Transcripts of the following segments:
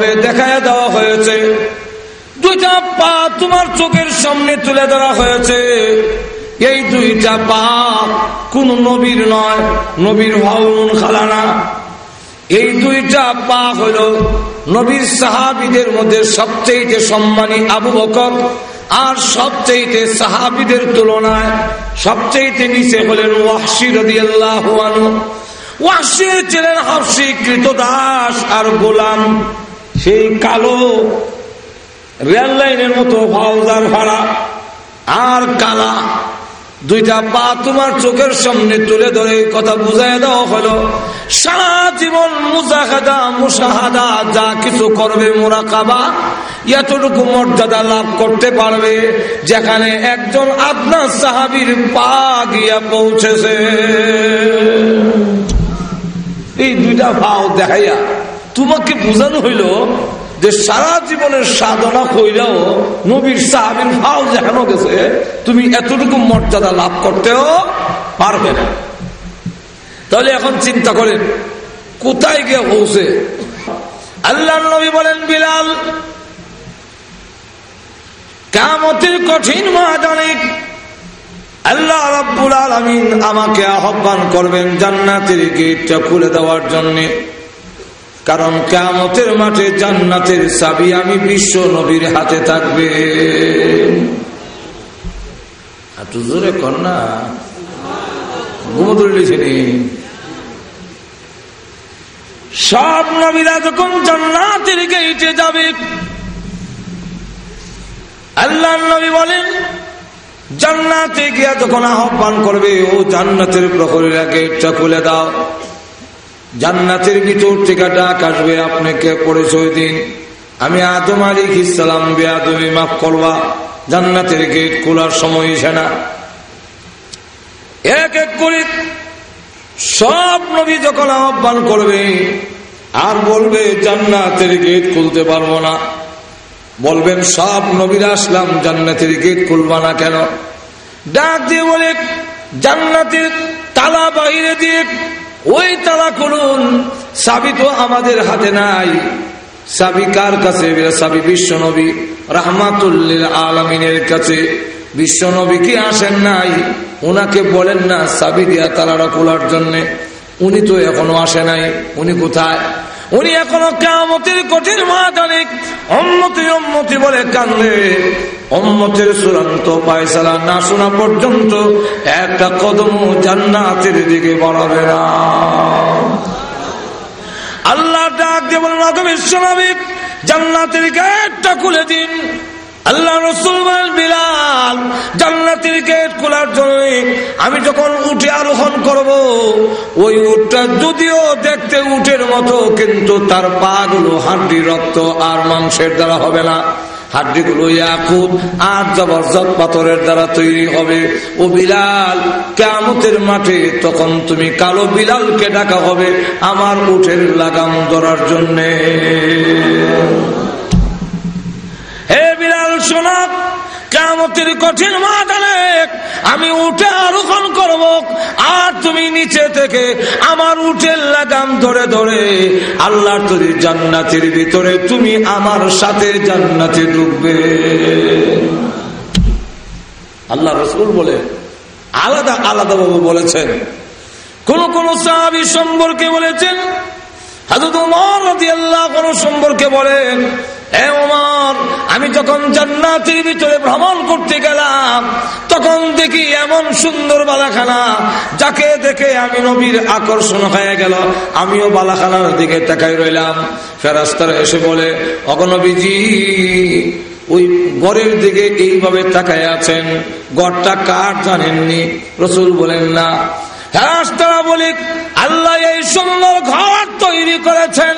দেখায় দেওয়া হয়েছে। দুইটা পা তোমার চোখের সামনে তুলে ধরা হয়েছে। এই দুইটা পা কোন নবীর নয়, নবীর ভাউন খালানা এই দুইটা পা হল নবীর সাহাবিদের মধ্যে সবচেয়ে সম্মানী আবু বকর আর সবচেয়ে সাহাবিদের তুলনায় সবচেয়ে নিচে হলেন ওয়াহশি রদি আল্লাহ ওয়াহশি ছিলেন হাফসি কৃত দাস আর গোলাম। সেই কালো রেল লাইনের মতো ফাউজার ভাড়া আর কালা। দুইটা পা তোমার চোখের সামনে তুলে ধরে কথা বুঝাই দেওয়া হলো। সারা জীবন মুজাহাদা মুসাহাদা যা কিছু করবে মোরাকাবা, এতটুকু মর্যাদা লাভ করতে পারবে যেখানে একজন আদনার সাহাবির পা গিয়া পৌঁছেছে। এই দুইটা ভাও দেখাইয়া তোমাকে বোঝানো হইল যে সারা জীবনের সাধনা কইলেও নবীর সাহাবির ভাও দেখানো গেছে, তুমি এতটুকু মর্যাদা লাভ করতেও পারবে না। তাহলে এখন চিন্তা করেন, কোথায় গিয়ে পৌঁছে? আল্লাহ নবী বলেন, বিলাল কামতির কঠিন মহাদানে আল্লাহ রাব্বুল আলামিন আমাকে আহ্বান করবেন জান্নাতের গেটটা খুলে দেওয়ার জন্য। কারণ কামতের মাঠে জান্নাতের চাবি আমি বিশ্ব নবীর হাতে থাকবে। সব নবীরা যখন জান্নাতের গেটে যাবে আল্লাহ নবী বলেন, জান্নাতে গিয়া যখন আহ্বান করবে, ও জান্নাতের প্রহরীরা গেটটা খুলে দাও। জান্নাতের ভিতর থেকে ডাক আসবে আপনাকে পরিচয় দিন। আমি আদম আলিক ইসলাম বেআমি মাফ করবা, জান্নাতের গেট খোলার সময় এসে না। এক এক করে সব নবী যখন আহ্বান করবে, আর বলবে, জান্নাতের গেট খুলতে পারব না। বলবেন, সব নবীরা আসলাম, জান্নাতের গেট খুলবা না কেন? ডাক দিয়ে বলে, জান্নাতের তালা বাহিরে দিয়ে ওই তালা করুন সাবি তো আমাদের হাতে নাই। সাবি কার কাছে সাবি বিশ্ব নবী রাহমাতুল্লিল আলমিনের কাছে। বিশ্ব নবী কি আসেন নাই? ওনাকে বলেন না সাবি দিয়া তালাটা খোলার জন্যে। উনি তো এখনও আসে নাই। উনি কোথায়? উনি এখনও কামতির কঠিন মহাদানে অম্মতি অম্মতি বলে কান্দে। অম্মতের চূড়ান্ত পায়সালা না শোনা পর্যন্ত একটা কদম জান্নাতের দিকে বাড়াবে না। আল্লাহ ডাক দিয়ে বলেন বিশ্বনবী জান্নাতের গেটটা খুলে দিন। আল্লাহ রসুল বিলাল, জান্নাতের গেট খোলার জন্য আমি যখন উঠে আরোহণ করব, ওই উঠটা যদিও দেখতে উঠের মতো, কিন্তু তার পা গুলো হাড্ডি রক্ত আর মাংসের দ্বারা হবে না। হাড্ডিগুলো ইয়াকুব আর জবরজত পাথরের দ্বারা তৈরি হবে। ও বিলাল কেমতের মাঠে তখন তুমি কালো বিলালকে ডাকা হবে আমার উঠের লাগাম ধরার জন্যে। শোনা কামতের কঠিন মাদানে আমি উঠে আরোহণ করব। আর তুমি নিচে থেকে আমার উঠের লাগাম ধরে ধরে আল্লাহ তরি জান্নাতের ভিতরে তুমি আমার সাথে জান্নাতে ঢুকবে আল্লাহ রসুল বলে, আলাদা আলাদা বাবু বলেছেন। কোন কোন সাহাবি সম্পর্কে বলেছেন। হাজরত উমর আল্লাহ সম্পর্কে বলেন আমি যখন জান্নাতের ভিতরে ভ্রমণ করতে গেলাম, তখন দেখি এমন সুন্দর বালাখানা, যাকে দেখে আমি নবীর আকর্ষণ হয়ে গেল। আমিও বালাখানার দিকে তাকাই রইলাম। ফেরাস্তারা এসে বলে অগনবীজি ওই গড়ের দিকে এইভাবে তাকায় আছেন। গড়টা কার জানেননি? রসুল বলেন, না ফেরাস্তারা বলি, আল্লাহ এই সুন্দর ঘর তৈরি করেছেন।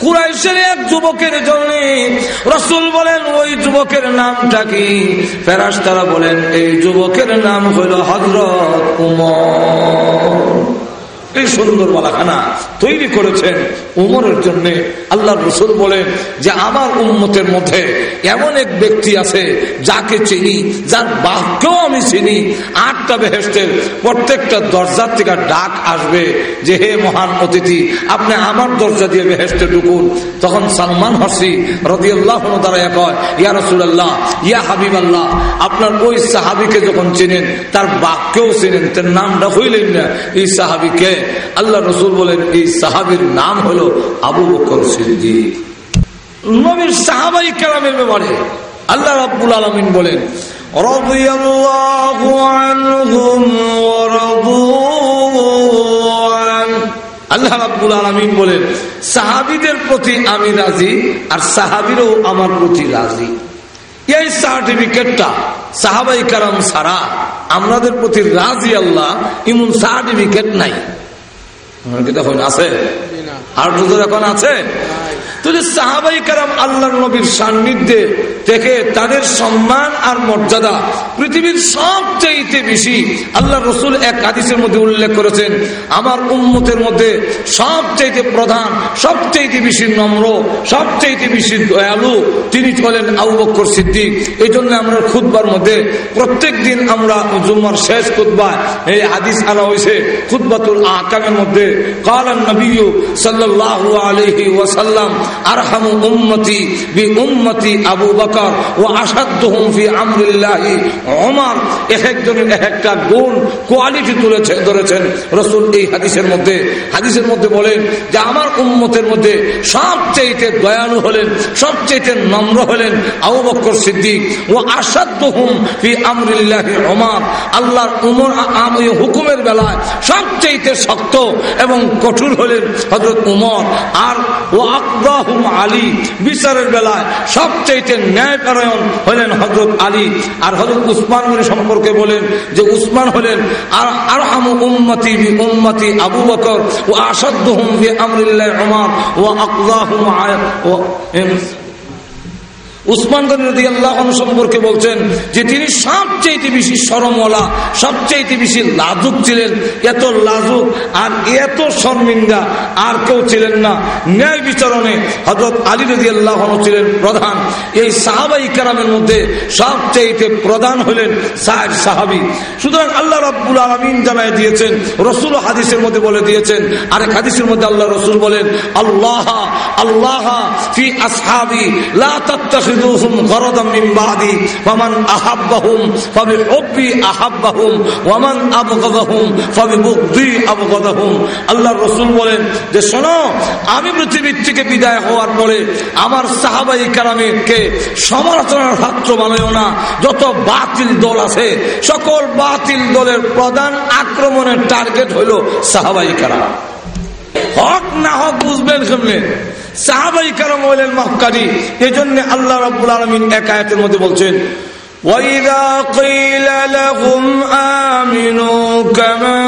কুরাইশের এক যুবকের জন্য রসুল বলেন, ওই যুবকের নামটা কি? ফেরাস্তারা বলেন, এই যুবকের নাম হইল হজরত এই সুন্দর বালাখানা তৈরি করেছেন উমরের জন্য। আল্লাহ রসুল বলেন যে, আমার উন্মতের মধ্যে এমন এক ব্যক্তি আছে, যাকে চিনি, যার বাক্যও আমি চিনি। আটটা বেহেস্টের প্রত্যেকটা দরজার থেকে ডাক আসবে যে, হে মহান অতিথি, আপনি আমার দরজা দিয়ে বেহেস্টে ঢুকুন। তখন সালমান হসি রদিয়াল্লাহ দ্বারা কয়, ইয়া রসুল্লাহ ইয়া হাবিব আল্লাহ আপনার ওই সাহাবিকে যখন চেনেন, তার বাক্যও চেনেন, তার নামটা হইলেন না। এই সাহাবিকে আল্লাহ রসুল বলেন, এই সাহাবির নাম হলো আবু বকর সিদ্দি নবীর সাহাবাই কালামের ব্যাপারে আল্লাহ রাব্বুল আলমিন বলেন আল্লাহ আলমিন বলেন, সাহাবিদের প্রতি আমি রাজি আর সাহাবিরও আমার প্রতি রাজি। এই সার্টিফিকেটটা সাহাবাই কারাম সারা আমাদের প্রতি রাজি আল্লাহ, এমন সার্টিফিকেট নাই। আছে? আর এখন আছে? তাহলে সাহাবাই কারাম আল্লাহ নবীর সান্নিধ্যে থেকে তাদের সম্মান আর মর্যাদা পৃথিবীর সবচেয়ে বেশি আল্লাহ রসুল এক হাদিসের মধ্যে উল্লেখ করেছেন, আমার উন্মতের মধ্যে সবচেয়ে প্রধান সবচেয়ে বেশি নম্র সবচেয়ে বেশি দয়ালু তিনি বলেন আউ বক্কর সিদ্দিক। এই জন্য আমরা খুদবার মধ্যে প্রত্যেক দিন আমরা জুম্মার শেষ খুদবায় এই হাদিস আনা হয়েছে খুদবাতুল আকামের মধ্যে। কালান নবী সাল্লাহ আলহি ওয়াসাল্লাম আরহামু উম্মতি বি উম্মতি আবু বকর ও আসাদ্দহুম ফি আমরিল্লাহি। ওমর এক একজনের এক একটা গুণ, কোয়ালিটি তুলেছে, ধরেছেন। রসুল এই হাদিসের মধ্যে হাদিসের মধ্যে বলেন যে আমার উম্মতের মধ্যে সবচেয়ে দয়ালু হলেন সবচেয়ে নম্র হলেন আবু বকর সিদ্দিক। ও আসাদ্দহুম ফি আমরিল্লাহি ওমর। আল্লাহর উমর হুকুমের বেলায় সবচেয়ে শক্ত এবং কঠোর হলেন হজরত উমর। আর ও আকবর আল্লাহুম আলী। বিচারের বেলায় সবচেয়ে ন্যায়পরায়ণ হলেন হজরত আলী। আর হজরত উসমান সম্পর্কে বলেন যে উসমান হলেন আর আর উম্মতি উম্মতি আবু বকর ও আসাদ হুম আমরিল্লাহ ওমর ও আকলাহ ও উসমান গনি আল্লাহ সম্পর্কে বলছেন যে তিনি সবচেয়ে বেশি সরমওয়ালা সবচেয়ে বেশি লাজুক ছিলেন। এত লাজুক আর এত শর্মিন্দা আর কেউ ছিলেন না। ন্যায় বিচারণে হজরত আলী রদি আল্লাহ ছিলেন প্রধান। এই সাহাবাই কারামের মধ্যে সবচেয়ে প্রধান হলেন সাহেব সাহাবি। সুতরাং আল্লাহ রব্বুল আলমিন জানাই দিয়েছেন, রসুল হাদিসের মধ্যে বলে দিয়েছেন, আরেক হাদিসের মধ্যে আল্লাহ রসুল বলেন, আল্লাহ আল্লাহ ফি আসহাবি লা তাত্তাখিযু আল্লাহ রসুল বলেন যে শোনো, আমি পৃথিবীর থেকে বিদায় হওয়ার পরে আমার সাহাবাই কারামকে সমালোচনার পাত্র বানায় না। যত বাতিল দল আছে, সকল বাতিল দলের প্রধান আক্রমণের টার্গেট হইল সাহাবাই কারাম। হক না হক বুঝবেন কেমনে সাহাবাই কারম হইলেন মক্কারি এই জন্য আল্লাহ রাবুল আলমিন একায়তের মধ্যে বলছেন وإذا قيل لهم آمنوا كما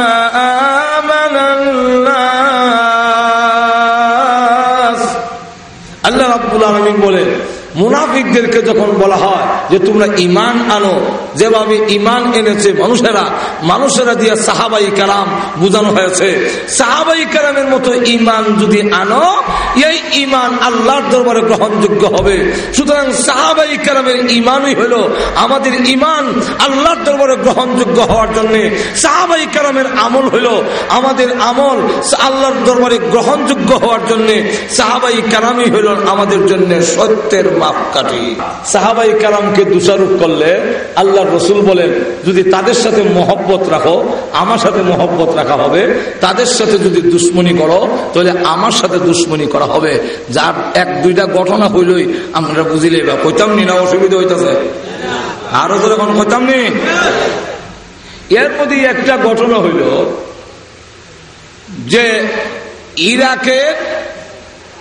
آمن الناس আল্লাহ রাব্বুল আলামিন বলেন মুনাফিকদেরকে যখন বলা হয় যে তোমরা ইমান আনো, যেভাবে ইমান এনেছে মানুষেরা মানুষেরা দিয়ে সাহাবাই কালাম বুঝানো হয়েছে। সাহাবাই কালামের মতো ইমান যদি আনো, এই ইমান আল্লাহর দরবারে গ্রহণযোগ্য হবে। সুতরাং সাহাবাই কালামের ইমানই হল আমাদের ইমান আল্লাহর দরবারে গ্রহণযোগ্য হওয়ার জন্য। সাহাবাই কালামের আমল হইল আমাদের আমল আল্লাহর দরবারে গ্রহণযোগ্য হওয়ার জন্য। সাহাবাই কালামই হইল আমাদের জন্য সত্যের মাপকাঠি। সাহাবাই কালামকে দোষারোপ করলে আল্লাহর রসুল বলেন, যদি তাদের সাথে মহব্বত রাখো, আমার সাথে মহব্বত রাখা হবে। তাদের সাথে যদি দুশ্মনী করো, তাহলে আমার সাথে দুশ্মনী করা হবে। যার এক, দুইটা ঘটনা হইলই, আমরা বুঝিলে বা কইতাম নি না, অসুবিধা হইতেছে। আরও তো এখন কইতাম নি? এর মধ্যে একটা ঘটনা হইল যে ইরাকের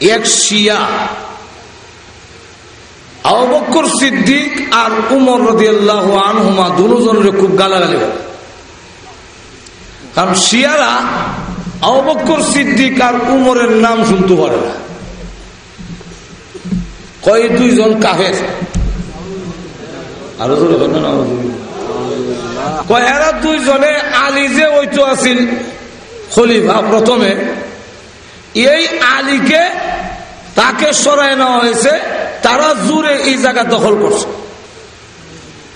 এক শিয়া আবক্কর সিদ্দিক আর উমর রদিয়াল্লাহ আনহুমা দুজনের খুব গালাগালি কারণ শিয়ারা আবক্কর সিদ্দিক আর উমরের নাম শুনতে পারে না। কয় দুইজন কাহের আরও কয় এরা দুইজনে আলী যে ওইতো আছিল, খলিফা প্রথমে, এই আলীকে তাকে সরাই নেওয়া হয়েছে তারা জুড়ে এই জায়গা দখল করছে।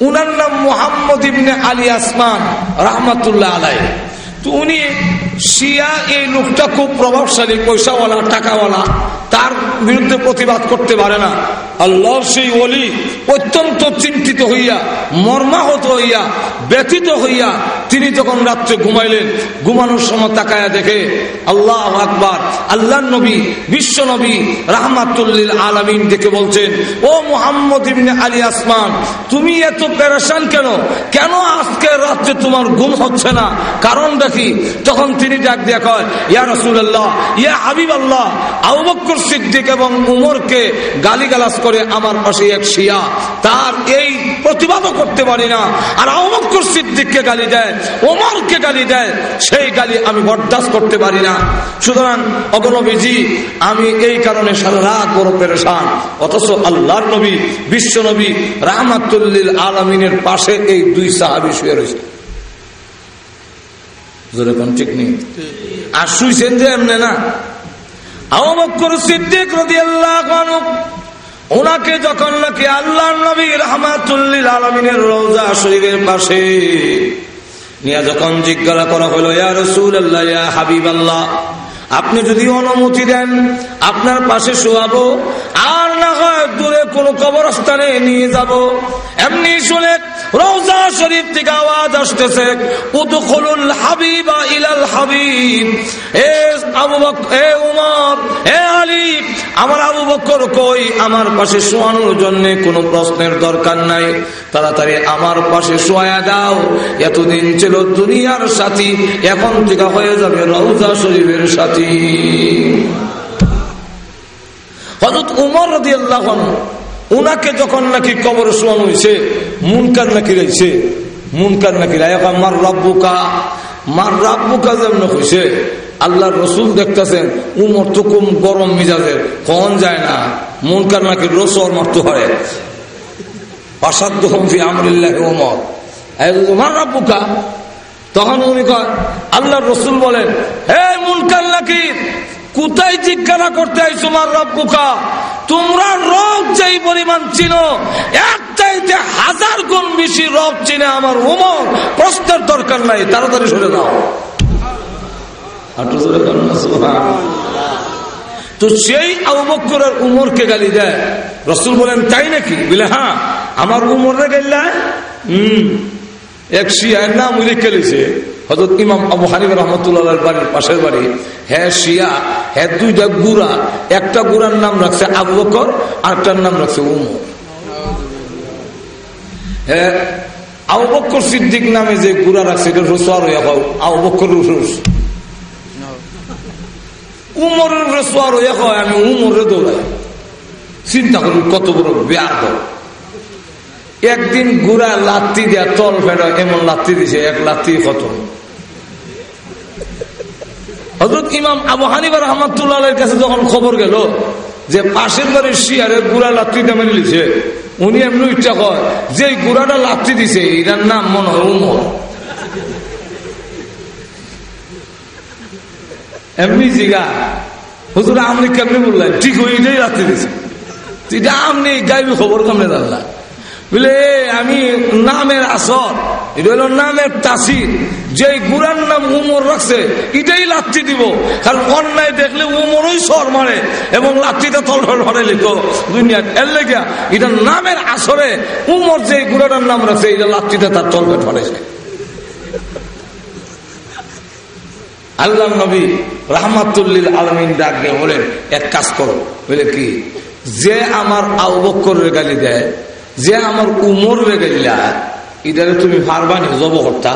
উনার নাম মোহাম্মদ ইবনে আলী আসমান রহমতুল্লাহ আলাই তো উনি শিয়া এই লোকটা খুব প্রভাবশালী, পয়সাওয়ালা, টাকাওয়ালা, তার বিরুদ্ধে প্রতিবাদ করতে পারে না। আল্লাহ সেই অলি অত্যন্ত চিন্তিত হইয়া, মর্মাহত হইয়া, ব্যথিত হইয়া তিনি যখন রাত্রে ঘুমাইলেন, ঘুমানোর সময় তাকায়া দেখে আল্লাহ আকবার আল্লাহ নবী, বিশ্ব নবী রাহমাতুল্লিল আলমিন দেখে বলছেন, ও মোহাম্মদ ইবনে আলী আসমান, তুমি এত প্যারাসান কেন? কেন আজকে রাত্রে তোমার ঘুম হচ্ছে না? কারণটা কি? তখন তিনি ডাক দিয়া কয়, ইয়া রসুল্লাহ ইয়া হাবিব আল্লাহ আবক্কর সিদ্দিক এবং উমরকে গালিগালাজ করে আমার পাশে এক শিয়া তার এই প্রতিবাদও করতে পারি না। আর আবক্কর সিদ্দিককে গালি দেয়, ওমরকে গালি দেয়, সেই গালি আমি বরদাস্ত করতে পারি না। সুতরাং অগনবীজি আমি এই কারণে সারা রাত বড় পেরেশান। অথচ আল্লাহর নবী, বিশ্ব নবী, রাহমাতুল্লিল আলমিনের পাশে এই দুই সাহাবি শুয়ে রয়েছে। আর শুইছেন যে এমনি না? আবক্কর সিদ্দিক রাদিয়াল্লাহু ওনাকে যখন নাকি আল্লাহ নবী রহমাতুল্লিল আলমিনের রোজা শরীরের পাশে নিয়ে যখন জিজ্ঞাসা করা হলো, ইয়া রসুল আল্লাহ ইয়া হাবিব আল্লাহ আপনি যদি অনুমতি দেন, আপনার পাশে শোয়াবো, আর না হয় দূরে কোন কবরস্থানে নিয়ে যাব। এমনি শুনে রোজা শরীফ থেকে আওয়াজ আসতেছে, উদখুলুল হাবিবা ইলাল হাবিব। এ আবু বকর এ উমর, এ আলী, আমার আবু বকর কই? আমার পাশে শোয়ানোর জন্য কোনো প্রশ্নের দরকার নাই। তাড়াতাড়ি আমার পাশে শোয়া দাও। এতদিন ছিল দুনিয়ার সাথী, এখন থেকে হয়ে যাবে রওজা শরীফের সাথী। হজরত উমর রদি আল্লাহ উনাকে যখন নাকি কবর শোয়ানো হয়েছে মুনকার নাকি রয়েছে মুনকার নাকি মার রাব্বুকা মার রাব্বুকা যেমন হয়েছে আল্লাহ রসুল দেখতেছেন, উমর তো কম গরম মিজাজের কন যায় না? মুনকার নাকি রসর মারতে হয় অসাধ্য হমফি আমরিল্লাহ উমর। মার রাব্বুকা, তখন উনি কয় আল্লাহ রসুল বলেন, হে মুনকার নাকি, কোথায় জিজ্ঞাসা করতে আইসো মার রব্বুকা? তোমরা রব যেই পরিমাণ চিনো, এক চাইতে হাজার গুণ বেশি রব চিনে আমার উমর। প্রশ্নের দরকার নাই, তাড়াতাড়ি সরে দাও তো সেই আবক্করের উমরকে গালি দেয়। রসুল বলেন, তাই নাকি? বলে হ্যাঁ আমার উমর উমরে গেলে হম। এক শিয়ার নাম উল্লেখ খেলেছে হজরত ইমাম আবু হানিফ রহমতুল্লাহ বাড়ির পাশের বাড়ি হ্যাঁ শিয়া হ্যাঁ দুইটা গুড়া, একটা গুড়ার নাম রাখছে আবু বকর, আরেকটার নাম রাখছে উম হ্যাঁ নামে যে গুড়া রাখছে, এটা রসোয়ার হইয়া পাও আবু বকর রস। উমরের রসোয়ার হইয়া হয় আমি উমরে দৌড়াই। চিন্তা করি কত বড় বেয়ার একদিন গুড়া লাত্তি দেয়া তল ফেরা এমন লাত্তি দিছে, এক লাত্তি খতম। হজরত ইমাম আবু হানিবার রহমতুল্লাহ কাছে যখন খবর গেল যে পাশের বাড়ির শিয়ারে গুড়া লাত্তিটা মেরে দিছে উনি এমনি ইচ্ছা কয় যে গুড়াটা লাত্তি দিছে, এটার নাম মনে হয় উমর। এমনি জিগা, হুজুর আপনি কেমনি বললেন? ঠিক ওই এটাই লাত্তি দিছে। এটা আপনি গাইবি খবর কেমনে জানলাম বলে আমি নামের আসর। এটা নামের যে নাম রাখছে দিব। দেখলে মারে এবং এটা নামের আসরে উমর যে গুড়াটার নাম রাখছে এটা লাত্তিটা তার তলবে ধরেছে আল্লাহ নবী রাহমাতুল্লিল আলমিন ডাক দিয়ে বলেন, এক কাজ করো, বলে কি, যে আমার আউবক্করের গালি দেয়, যে আমার উমর গেলা ইদারে তুমি পারবানি জব হত্যা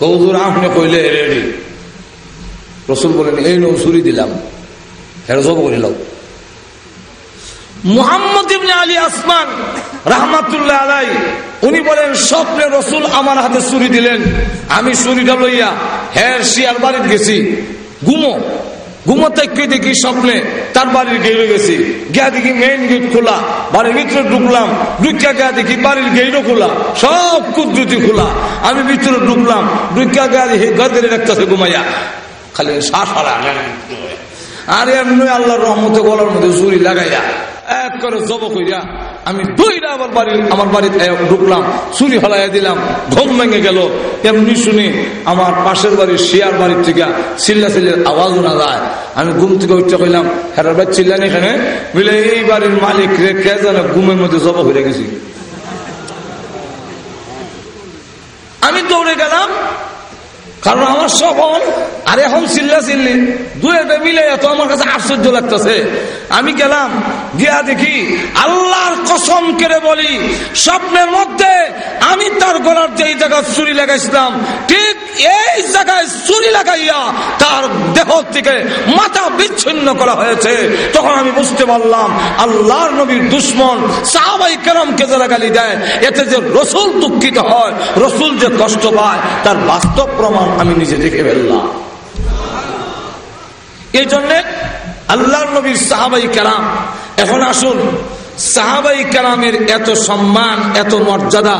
কৌদুর আপনি কইলে রেডি রসুল বলেন এই নৌ সুরি দিলাম। হেরে জব করিল মুহাম্মদ ইবনে আলী আসমান রাহমাতুল্লাহ আলাই উনি বলেন, স্বপ্নে রসুল আমার হাতে ছুরি দিলেন। আমি ছুরিটা লইয়া হের শিয়ার বাড়িতে গেছি। গুমো। ঘুমোতে দেখি স্বপ্নে? তার বাড়ির গেড়ে গেছি। গিয়া দেখি মেইন গেট খোলা। বাড়ির ভিতরে ঢুকলাম। ঢুকিয়া গিয়া দেখি বাড়ির গেটও খোলা। সব কুদ্রুতি খোলা। আমি ভিতরে ঢুকলাম। ঢুকিয়া গিয়া দেখি গদের রাখতেছে ঘুমাইয়া। খালি শ্বাস আর এমনি আল্লাহর রহমতে গলার মধ্যে চুরি লাগাইয়া, এক করে জব কইরা আমি দুইটা আমার বাড়ি আমার বাড়িতে ঢুকলাম, চুরি হলাইয়া দিলাম ঘুম ভেঙে গেল। এমনি শুনি আমার পাশের বাড়ির শিয়ার বাড়ির থেকে চিল্লা চিল্লের আওয়াজ না যায়। আমি ঘুম থেকে উঠতে কইলাম হেরার ভাই চিল্লান এখানে? বুঝলে এই বাড়ির মালিক রে, কে জানে ঘুমের মধ্যে জব হয়ে গেছি। আমি দৌড়ে গেলাম কারণ আমার সফল আর এখন চিল্লা চিল্লি দু একটা মিলে এত আমার কাছে আশ্চর্য লাগতেছে। আমি গেলাম, গিয়া দেখি আল্লাহর কসম কেড়ে বলি, স্বপ্নের মধ্যে আমি তার গলার যে জায়গায় চুরি লাগাইছিলাম, ঠিক এই জায়গায় চুরি লাগাইয়া তার দেহ থেকে মাথা বিচ্ছিন্ন করা হয়েছে। তখন আমি বুঝতে পারলাম, আল্লাহর নবীর দুশ্মন সাহাবাই কেরামকে যারা গালি দেয়, এতে যে রসুল দুঃখিত হয়, রসুল যে কষ্ট পায়, তার বাস্তব প্রমাণ আমি নিজে দেখে ফেললাম। এই জন্যে আল্লাহ নবীর সাহাবাই কালাম এখন আসুন, সাহাবাই কালামের এত সম্মান, এত মর্যাদা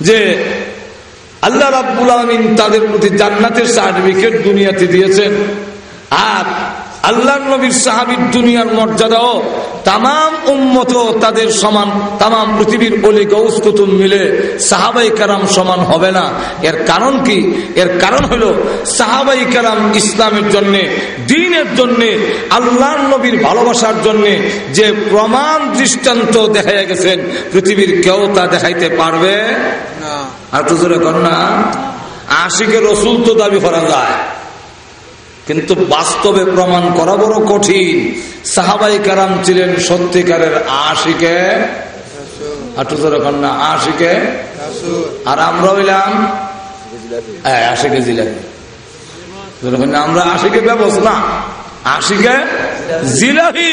যে আল্লাহ রাবুল আলমিন তাদের প্রতি জান্নাতের সার্টিফিকেট দুনিয়াতে দিয়েছেন। আর আল্লাহ নবীর সাহাবির দুনিয়ার মর্যাদাও তাম উম্মত তাদের সমান তাম পৃথিবীর অলি গৌস কুতুম মিলে সাহাবাই কারাম সমান হবে না। এর কারণ কি? এর কারণ হলো সাহাবাই কারাম ইসলামের জন্য দিনের জন্য আল্লাহ নবীর ভালোবাসার জন্য যে প্রমাণ দৃষ্টান্ত দেখা গেছেন পৃথিবীর কেউ তা দেখাইতে পারবে? আর তো না। আশিকে রসুল তো দাবি করা যায়। কিন্তু বাস্তবে প্রমাণ করা বড় কঠিন। সাহাবাই কারাম ছিলেন সত্যিকারের আশিকে। না, আশিকে। আর আমরা হইলাম আশিকে জিলাপি। আমরা আশিকে ব্যবস্থা। আশিকে জিলাপি।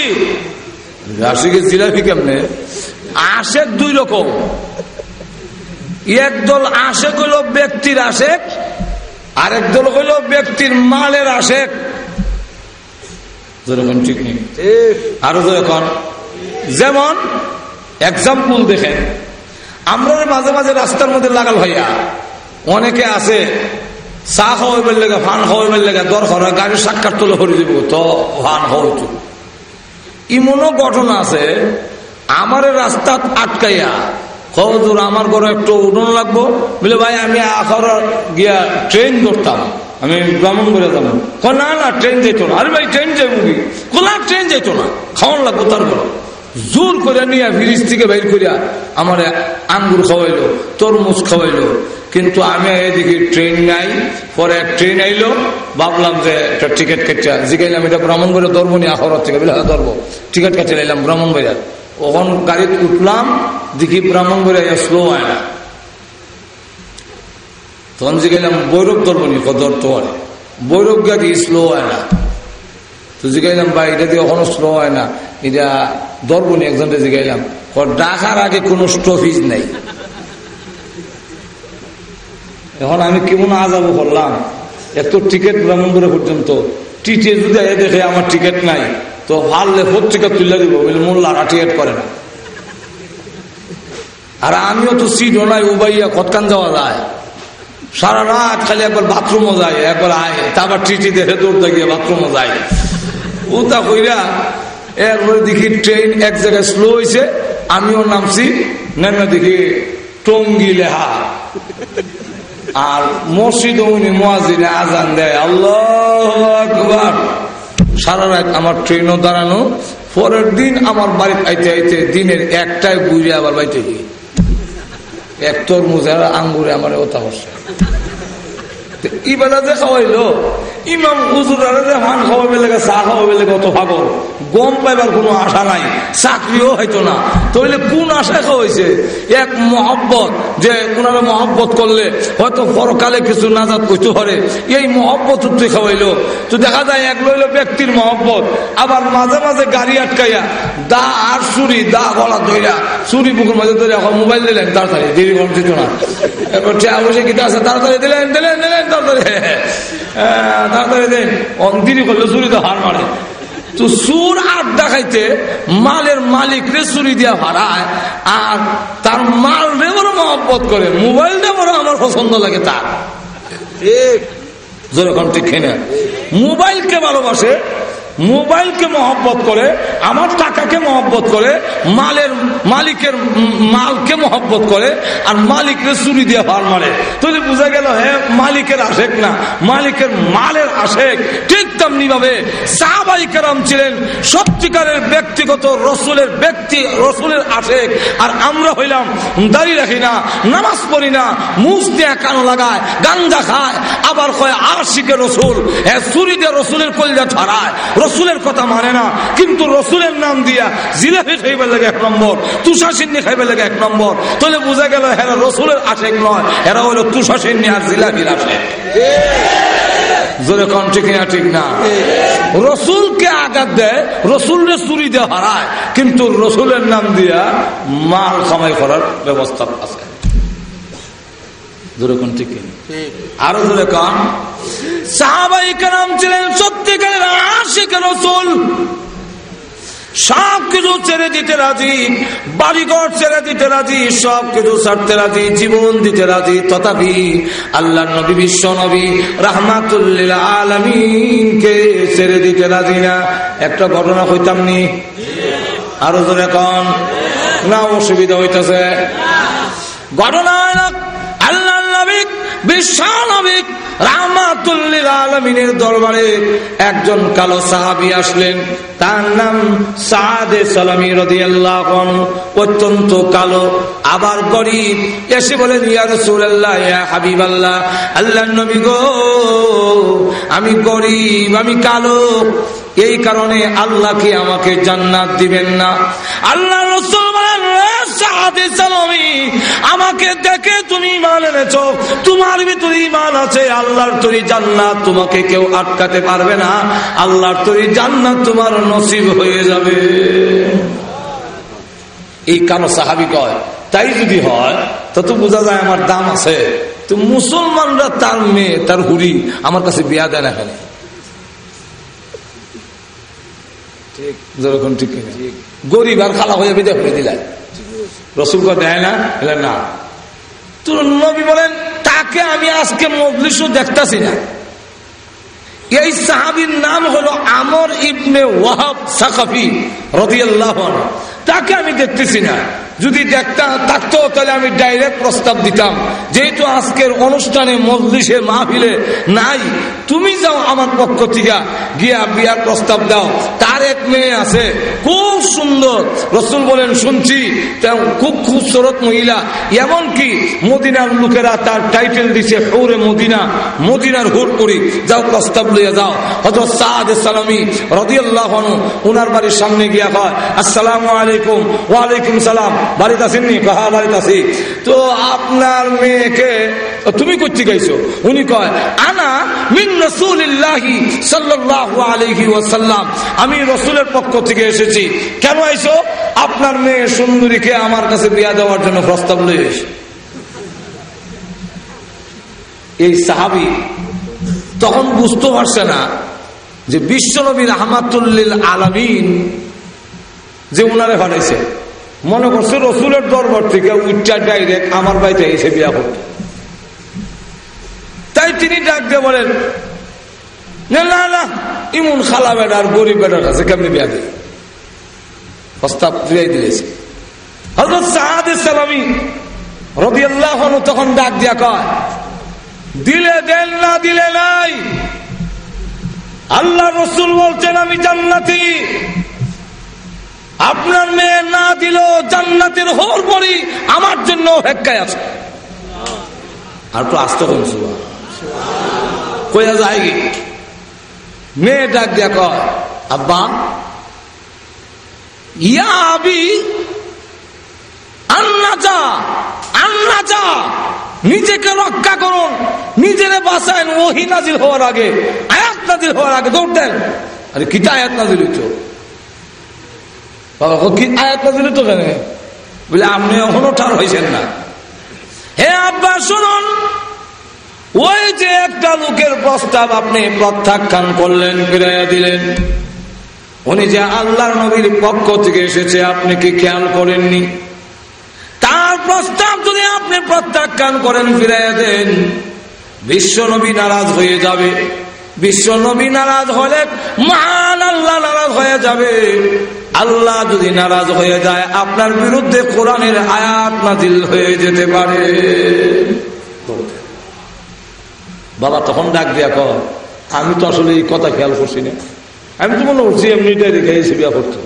আশিকে জিলাপি কেমনে? আশেক দুই রকম। একদল আশেক হইল ব্যক্তির আশেক আরেক দল হইল ব্যক্তির মালের আশেক। যেরকম ঠিক নেই? আরও যখন যেমন এক্সাম্পল দেখেন। আমরা মাঝে মাঝে রাস্তার মধ্যে লাগাল হইয়া অনেকে আছে চা খাওয়াইবার লেগে ফান খাওয়াইবার লেগে দরকার গাড়ির সাক্ষাৎ তুলে ভরে দিব তো ফান খাওয়াইতো ইমনও ঘটনা আছে আমার রাস্তা আটকাইয়া হজুর আমার ঘরে একটু উঠোন লাগবো। বলে, ভাই, আমি আখর গিয়া ট্রেন ধরতাম। আমি ভ্রমণ করে যাব না না ট্রেন যেত না। আরে ভাই ট্রেন যাব কি? কোলা ট্রেন যেত না। খাওয়ান লাগবো তারপর জোর করে নিয়ে ফ্রিজ থেকে বের করিয়া আমার আঙ্গুর খাওয়াইলো, তরমুজ খাওয়াইলো। কিন্তু আমি এদিকে ট্রেন নাই, পরে ট্রেন আইলো। ভাবলাম যে একটা টিকিট কেটে জিগাইলাম, এটা ভ্রমণ করে ধরবো নি আখর থেকে। বলে হ্যাঁ ধরবো। টিকিট কেটে নিলাম, ভ্রমণ বাজার ওখান গাড়িতে উঠলাম, দেখি ব্রাহ্মণ করে স্লো হয় না তখন যে গেলাম বৈরব ধরবনি ধরতে পারে বৈরব গাড়ি স্লো হয় না তো জিগাইলাম ভাই এটা দিয়ে এখনও স্লো হয় না এটা ধরবনি একজনটা জিগাইলাম ডাকার আগে কোনো স্টপিজ নেই। এখন আমি কেমন আজাবো করলাম এত টিকিট ব্রাহ্মণপুরে পর্যন্ত টিটে যদি দেখে আমার টিকিট নাই। তো হারলে পত্রিকা তুলে দিব, বলে মোল্লারা টিকিট করে না। আর আমিও তো সিটও নাই উবাইয়া কতকান যাওয়া যায়। সারা রাত খালি একবার বাথরুমও যায়, একবার আয় তারপর টিটি দেখে দৌড়তে গিয়ে বাথরুমও যায়। ও তা কইরা এরপরে দেখি ট্রেন এক জায়গায় স্লো হয়েছে আমিও নামছি, নেমে দেখি টঙ্গি লেহা আর মসজিদ উনি মহাজিনে আজান দেয়, আল্লাহ সারা রাত আমার ট্রেনও দাঁড়ানো, পরের দিন আমার বাড়িতে আইতে আইতে দিনের একটাই বুঝে আবার বাড়িতে গিয়ে। এক তরমুজের আঙ্গুরে আমার ওতা হচ্ছে ইবেলা যে খাওয়াইলো। ইমাম হুজুরারে যে ফান খাওয়াবে লেগে চা খাওয়াবে লেগে অত ভাগর গম পাইবার কোনো আশা নাই, চাকরিও হয়তো না। তাহলে কোন আশায় খাওয়াইছে এক মহব্বত, যে কোনারে মহব্বত করলে হয়তো পরকালে কিছু নাজাদ করতে পারে। এই মহব্বত তুই খাওয়াইলো। তো দেখা যায় এক লইল ব্যক্তির মহব্বত, আবার মাঝে মাঝে গাড়ি আটকাইয়া দা আর চুরি দা গলা ধইরা চুরি বুকুর মাঝে ধরে এখন মোবাইল দিলেন, তাড়াতাড়ি, দেরি কম দিত না। এবার বসে কিটা আছে, তাড়াতাড়ি দিলেন দিলেন দিলেন, তাড়াতাড়ি। করলে হার মারে। তো সুর আড্ডা খাইতে মালের মালিক রে চুরি দিয়া হারায় আর তার মাল রে বড় মহব্বত করে মোবাইল রে বড় আমার পছন্দ লাগে তার। ঠিক। কে ঠিক কিনা মোবাইলকে ভালোবাসে মোবাইলকে মহব্বত করে, আমার টাকাকে মহব্বত করে, মালের, মালিকের মালকে মহব্বত করে, আর মালিকরে চুরি দিয়ে ভার মারে। তাহলে বোঝা গেল হ্যাঁ মালিকের আশেক না, মালিকের মালের আশেক, ঠিক তেমনি ভাবে সাহাবাই কেরাম ছিলেন সত্যিকারের ব্যক্তিগত রসুলের ব্যক্তি, রসুলের আশেক। আর আমরা হইলাম দাঁড়িয়ে রাখি না, নামাজ পড়ি না, মুখ দিয়ে কান লাগায় গাঞ্জা খায়, আবার কয় আশিকে রসুল হ্যাঁ চুরি দিয়ে রসুলের কলজা ছড়ায় রসুলের কথা মানে না। কিন্তু রসুলের নাম দিয়া জিলাপি খাইবে লাগে এক নম্বর তুষা সিন্নি খাইবে লাগে এক নম্বর। তাহলে বোঝা গেল এরা রসুলের আশেক নয় হেরা হলো তুষা সিন্নি আর জিলাপির আশেক। জোরে কন ঠিক না ঠিক না? রসুলকে আঘাত দেয় রসুলরে চুরি দিয়ে হারায়। কিন্তু রসুলের নাম দিয়া মাল কামাই করার ব্যবস্থা আছে। জোরে কিনা? ঠিক। আরও জোরে কন। সাহাবাই কালাম ছিলেন সত্যিকারের আশিক রসুল। সব ছেড়ে দিতে দিতে জীবন দিতে রাজি। তথাপি আল্লাহ নবী, বিশ্ব নবী রাহমাতুল্লিল আলমিনকে ছেড়ে দিতে রাজি না। একটা ঘটনা হইতাম নি? আরও জোরে কন। না, অসুবিধা হইতেছে। ঘটনা আল্লাহ নবী, বিশ্ব রাহমাতুল্লিল আলমিনের দরবারে একজন কালো সাহাবি আসলেন। তার নাম সাহাদে সালামী রদিয়াল্লাহ অত্যন্ত কালো, আবার গরিব। এসে বলেন, ইয়া রাসূলুল্লাহ, ইয়া হাবিবাল্লাহ আল্লাহ নবী গো, আমি গরিব, আমি কালো। এই কারণে আল্লাহ কি আমাকে জান্নাত দিবেন না। আল্লাহ রসুল বলেন, "এ সাহাদে সালামি, আমাকে দেখে তুমি ইমান এনেছ। তোমার ভিতরে ইমান আছে, আল্লাহর তরি জান্নাত তোমাকে কেউ আটকাতে পারবে না। আল্লাহর তরি জান্নাত তোমার নসিব হয়ে যাবে। এই কানো সাহাবি কয়? তাই যদি হয়, তা তো বোঝা যায় আমার দাম আছে। তো মুসলমানরা তার মেয়ে, তার হুড়ি আমার কাছে বিয়া দেয় না ঠিক যেরকম ঠিক? গরিব আর খালা হয়ে বিদায় করে দিলেন। রসুল কয় দেয় না? বলে না। তো নবী বলেন তাকে আমি আজকে মজলিসও দেখতেছি না। এই সাহাবির নাম হলো আমর ইবনে ওয়াহাব সাকাফি রদিয়াল্লাহ তাকে আমি দেখতেছি না। যদি দেখতাম থাকতো, তাহলে আমি ডাইরেক্ট প্রস্তাব দিতাম। যেহেতু আজকের অনুষ্ঠানে মজলিসে মাহফিলে নাই, তুমি যাও আমার পক্ষ থেকে গিয়া বিয়ার প্রস্তাব দাও। তার এক মেয়ে আছে, খুব সুন্দর। রসুল বলেন, শুনছি খুব খুবসরত মহিলা। এমনকি মদিনার লোকেরা তার টাইটেল দিছে, হৌরে মদিনা, মদিনার হুর করি। যাও, প্রস্তাব লইয়া যাও। হজরত সাদ সালামি রদিয়াল্লাহ ওনার বাড়ির সামনে গিয়া কয়, আসসালামু আলাইকুম, ওয়ালাইকুম সালাম। বাড়িতে আসেননি? কাহা, বাড়িতে আসি তো আপনার মেয়েকে তুমি করতে গাইছো উনি কয়, আনা মিন রসুলিল্লাহি সাল্লাল্লাহু আলাইহি ওয়াসাল্লাম। আমি রসুলের পক্ষ থেকে এসেছি। কেন আইছো? আপনার মেয়ে সুন্দরীকে আমার কাছে বিয়া দেওয়ার জন্য প্রস্তাব এসে। এই সাহাবি তখন বুঝতে পারছে না যে বিশ্বনবী রহমাতুল্লিল আলমিন যে উনারে হারাইছে মনে করছে রসুলের দরবার থেকে উচ্চা ডাইরেক্ট আমার বাড়িতে এসে বিয়া করতে। তাই তিনি ডাক দিয়ে বলেন, না না ইমন খালা বেড়ার গরিব বেড়ার কাছে কেমনি বিয়া দিল প্রস্তাব ফিরাই দিয়েছে হজরত সাহাদ সালামি রবি আল্লাহ তখন ডাক দিয়া কয়, দিলে দেন না, দিলে নাই। আল্লাহ রসুল বলছেন, আমি জান্নাতি। আপনার মেয়ে না দিল জান্নাতের হোর পরি আমার জন্য অপেক্ষায় আছে। আর তো আসতে শুনছু কইয়া যায় কি? মেয়ে ডাক দিয়া কয়, আব্বা, ইয়া আবি, আন্নাজা আন্নাজা, নিজেকে রক্ষা করুন, নিজেরে বাঁচায়েন ওহি নাজিল হওয়ার আগে, আয়াত নাজিল হওয়ার আগে দৌড় দেন। আরে কিতা আয়াত নাজিল হইতো বাবা কি কেন? বলে, আপনি এখনও ঠার হয়েছেন না। হে আব্বা, শুনুন। ওই যে একটা লোকের প্রস্তাব আপনি প্রত্যাখ্যান করলেন, ফিরাইয়া দিলেন। উনি যে আল্লাহর নবীর পক্ষ থেকে এসেছে, আপনি কি খেয়াল করেননি? তার প্রস্তাব যদি আপনি প্রত্যাখ্যান করেন, ফিরাইয়া দেন, বিশ্ব নবী নারাজ হয়ে যাবে। বিশ্ব নবী নারাজ হলে মহান আল্লাহ নারাজ হয়ে যাবে। আল্লাহ যদি নারাজ হয়ে যায়, আপনার বিরুদ্ধে কোরআনের আয়াত নাজিল হয়ে যেতে পারে। বাবা তখন ডাক দিয়া কর আমি তো আসলে এই কথা খেয়াল করছি না। আমি তো মনে করছি এমনিটাই রেখে এসে বিয়া করতো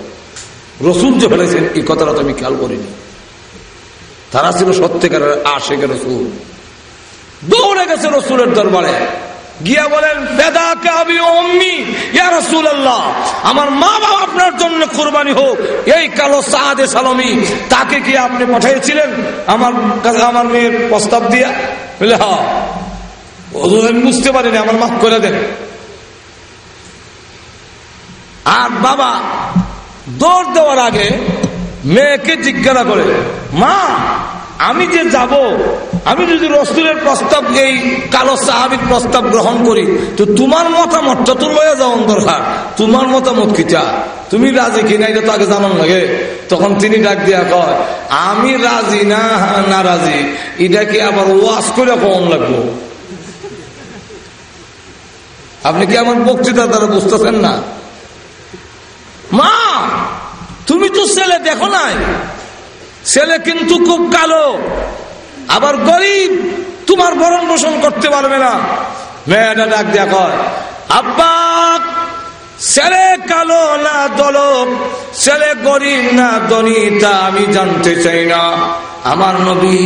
রসুল যে ফেলেছেন, এই কথাটা তো আমি খেয়াল করিনি। তারা ছিল সত্যিকার আশেখ রসুল। দৌড়ে গেছে রসুলের দরবারে। গিয়া বলেন, বেদাকে আমি অম্মি ইয়া রসুল আল্লাহ আমার মা বাবা আপনার জন্য কোরবানি হোক, এই কালো সাহাদে সালমি, তাকে কি আপনি পাঠিয়েছিলেন? আমার কাছে আমার মেয়ের প্রস্তাব দিয়া, বলে হ্যাঁ। বুঝতে পারিনি, আমার মাফ করে দেন। আর বাবা, দৌড় দেওয়ার আগে মেয়েকে জিজ্ঞাসা করে, মা আমি যে যাব, আমি যদি রসুলের প্রস্তাব, এই কালো সাহাবির প্রস্তাব গ্রহণ করি, তো তোমার মতামতটা তো লয়ে যাও দরকার। তোমার মতামত কিটা তুমি রাজি কিনা এটা তো আগে জানান লাগে। তখন তিনি ডাক দিয়া কয়, আমি রাজি না না রাজি, এটা কি আবার ওয়াশ করে কম লাগবো? আপনি কি আমার বক্তৃতা দ্বারা বুঝতেছেন না? মা, তুমি তো ছেলে, দেখো নাই। ছেলে কিন্তু খুব কালো, আবার গরিব, তোমার ভরণ পোষণ করতে পারবে না। মেয়েটা ডাক কয়, আব্বা, ছেলে কালো না দলক ছেলে গরিব না দলিতা আমি জানতে চাই না। আমার নবী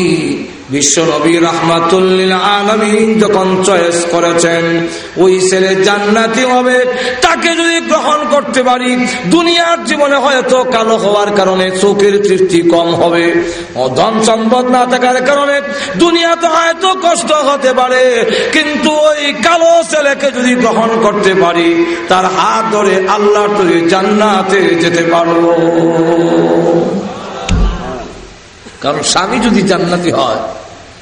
বিশ্ব নবী রহমাতুল্লিল আলমিন যখন চয়েস করেছেন, ওই ছেলে জান্নাতি হবে। তাকে যদি গ্রহণ করতে পারি, দুনিয়ার জীবনে হয়তো কালো হওয়ার কারণে চোখের দৃষ্টি কম হবে। ধন সম্পদ না থাকার কারণে দুনিয়াতে হয়তো কষ্ট হতে পারে, কিন্তু ওই কালো ছেলেকে যদি গ্রহণ করতে পারি, তার হাত ধরে আল্লাহ তৈরি জান্নাতে যেতে পারব। কারণ স্বামী যদি জান্নাতি হয়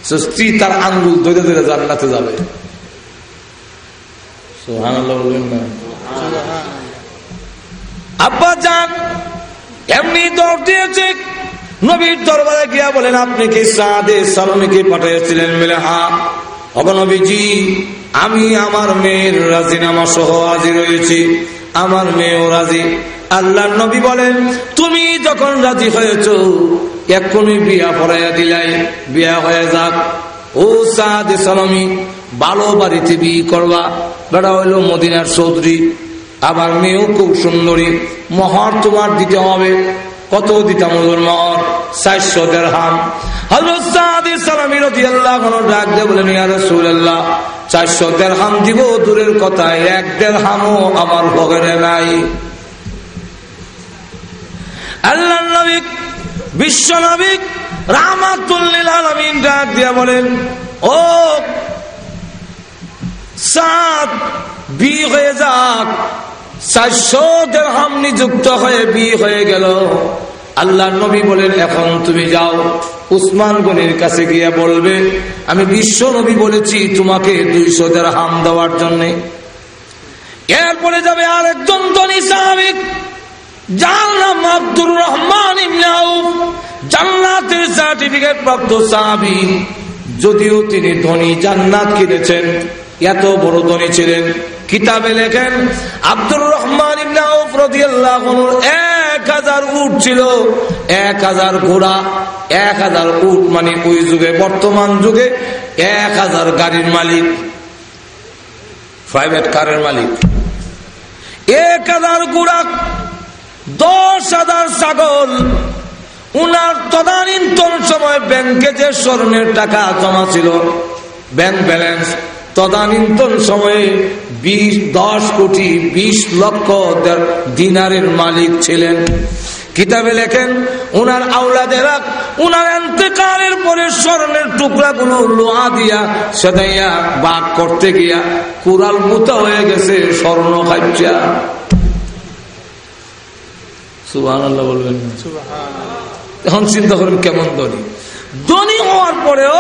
স্ত্রী তার আঙ্গুল ধরে ধরে জান্নাতে যাবে। আব্বা যান এমনি দৌড় দিয়েছে। নবীর দরবারে গিয়া বলেন, আপনি কি সাদে সালমিকে পাঠিয়েছিলেন বলে হা? অবনবীজি আমি আমার মেয়ের রাজিনামা সহ রাজি রয়েছি। আমার মেয়েও রাজি। আল্লাহ নবী বলেন, তুমি যখন রাজি হয়েছ এক্ষুনি বিয়া পড়াইয়া দিলাই, বিয়া হয়ে যাক। ও সাদ সালামি ভালো বাড়িতে বিয়ে করবা। বেড়া হইল মদিনার চৌধুরী। আবার মেয়েও খুব সুন্দরী। মহর তোমার দিতে হবে। কত দিতাম মহর? চারশো দেড় হাম ডাক দিয়ে বলেন ইয়ারসুল্লাহ চারশো দেড় হাম দিব, দূরের কথা এক দেড় হামও আমার ভগরে নাই। আল্লাহ বিশ্ব রামাতুল্লিল আলমিন ডাক দিয়া বলেন, ও সাত হয়ে যাক। চারশো নিযুক্ত হয়ে হয়ে গেল। আল্লাহ নবী বলেন, এখন তুমি যাও। উসমান গনির কাছে গিয়ে বলবে, আমি বিশ্ব নবী বলেছি তোমাকে দুইশো দেড়হাম দেওয়ার জন্যে। এরপরে যাবে আরেকজন ধনী সাহাবিক নাম আব্দুর রহমান জান্নাতের সার্টিফিকেট প্রাপ্ত সাহাবি। যদিও তিনি ধনী জান্নাত কিনেছেন, এত বড় ধনী ছিলেন। কিতাবে লেখেন, আব্দুর রহমান এক হাজার ছিল। এক হাজার ঘোড়া, এক হাজার উট মানে ওই যুগে, বর্তমান যুগে এক হাজার গাড়ির মালিক প্রাইভেট কারের মালিক। এক হাজার ঘোড়া দশ হাজার ছাগল। উনার তদানীন্তন সময় ব্যাংকে যে স্বর্ণের টাকা জমা ছিল, ব্যাংক ব্যালেন্স, তদানীন্তন সময়ে বিশ, দশ কোটি, বিশ লক্ষ দিনারের মালিক ছিলেন। কিতাবে লেখেন, উনার আউলাদেরা উনার এতেকালের পরে স্বর্ণের টুকরা গুলো লোহা দিয়া সেদাইয়া বাঘ করতে গিয়া কুরাল মুতা হয়ে গেছে স্বর্ণ খাইচা সুবাহ বলবেন। এখন চিন্তা করেন কেমন ধনী। ধনী হওয়ার পরেও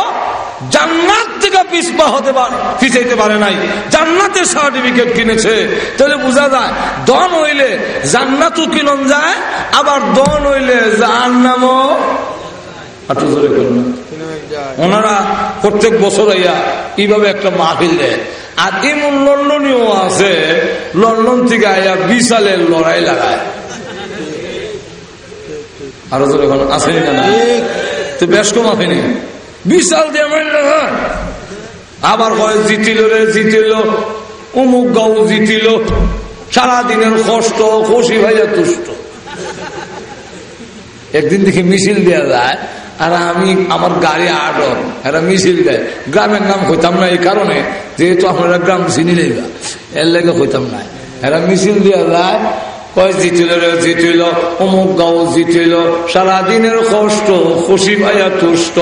জান্নাত থেকে পিসপা হতে পারে পিছাইতে পারে নাই। জান্নাতের সার্টিফিকেট কিনেছে। তাহলে বোঝা যায় দন হইলে জান্নাতও কিনন যায় আবার দন হইলে করুন ওনারা প্রত্যেক বছর আইয়া এইভাবে একটা মাহফিল দেয়। আর এমন লন্ডনীয় আছে লন্ডন থেকে আইয়া বিশালের লড়াই লাগায়। আরও তো এখন না? তো বেশ কম বিশাল দিয়ে আবার কয় জিতিল রে জিতিল অমুক গাও জিতিল সারাদিনের কষ্ট খুশি ভাইয়া তুষ্ট। একদিন দেখি মিছিল দেওয়া যায় আর আমি আমার গাড়ি আটর এরা মিছিল দেয়। গ্রামের নাম হইতাম না এই কারণে যেহেতু আপনারা গ্রাম চিনি নেইবা এর লেগে হইতাম না। এরা মিছিল দেওয়া যায় কয় জিতিল রে জিতিল? অমুক গাও জিতিল। সারাদিনের কষ্ট, খুশি ভাইয়া তুষ্ট।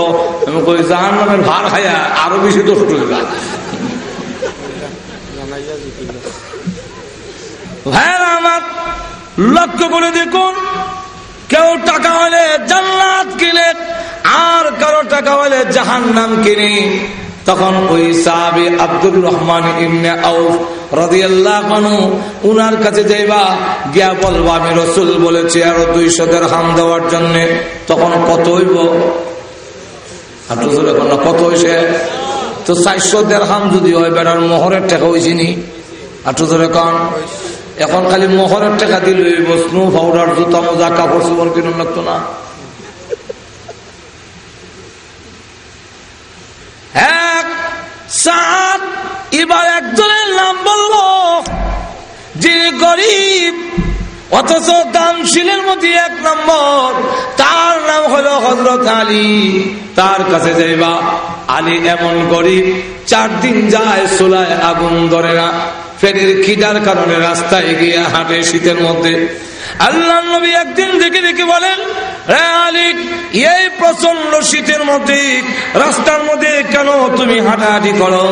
আমি কই নামের ভার খাইয়া আরও বেশি তুষ্ট ভাইয়েরা আমার লক্ষ্য করে দেখুন, কেউ টাকা হলে জান্নাত কিনে, আর কারও টাকা হলে জাহান নাম কিনে। তখন ওই সাহাবি আব্দুর রহমান ইমনে আউফ রাদিয়াল্লাহু উনার কাছে যাইবা, গিয়া বলবা, আমি রসুল বলেছি আরও দুইশো দের হাম দেওয়ার জন্য, তখন কত হইব? কত হয়েছে তো চারশো দেড় হাম যদি হয় বেড়ার মোহরের টাকা হয়েছে নি? আটু ধরে কন, এখন খালি মোহরের টাকা দিলে স্নো পাউডার, জুতা মোজা কাপড় চোপড় কিনুন লাগতো না। এক সাত, এবার একজনের নাম বলব যে গরিব, অথচ দামশিলের মধ্যে এক নম্বর, তার নাম হলো হজরত আলী। তার কাছে যাইবা, আলী এমন গরিব, চার দিন যায় সোলায় আগুন ধরে না, ফেরের খিদার কারণে রাস্তায় গিয়ে হাঁটে শীতের মধ্যে। আল্লাহ নবী একদিন দেখে দেখে বলেন এই প্রচণ্ড শীতের মধ্যে রাস্তার মধ্যে কেন তুমি হাঁটাহাঁটি করো?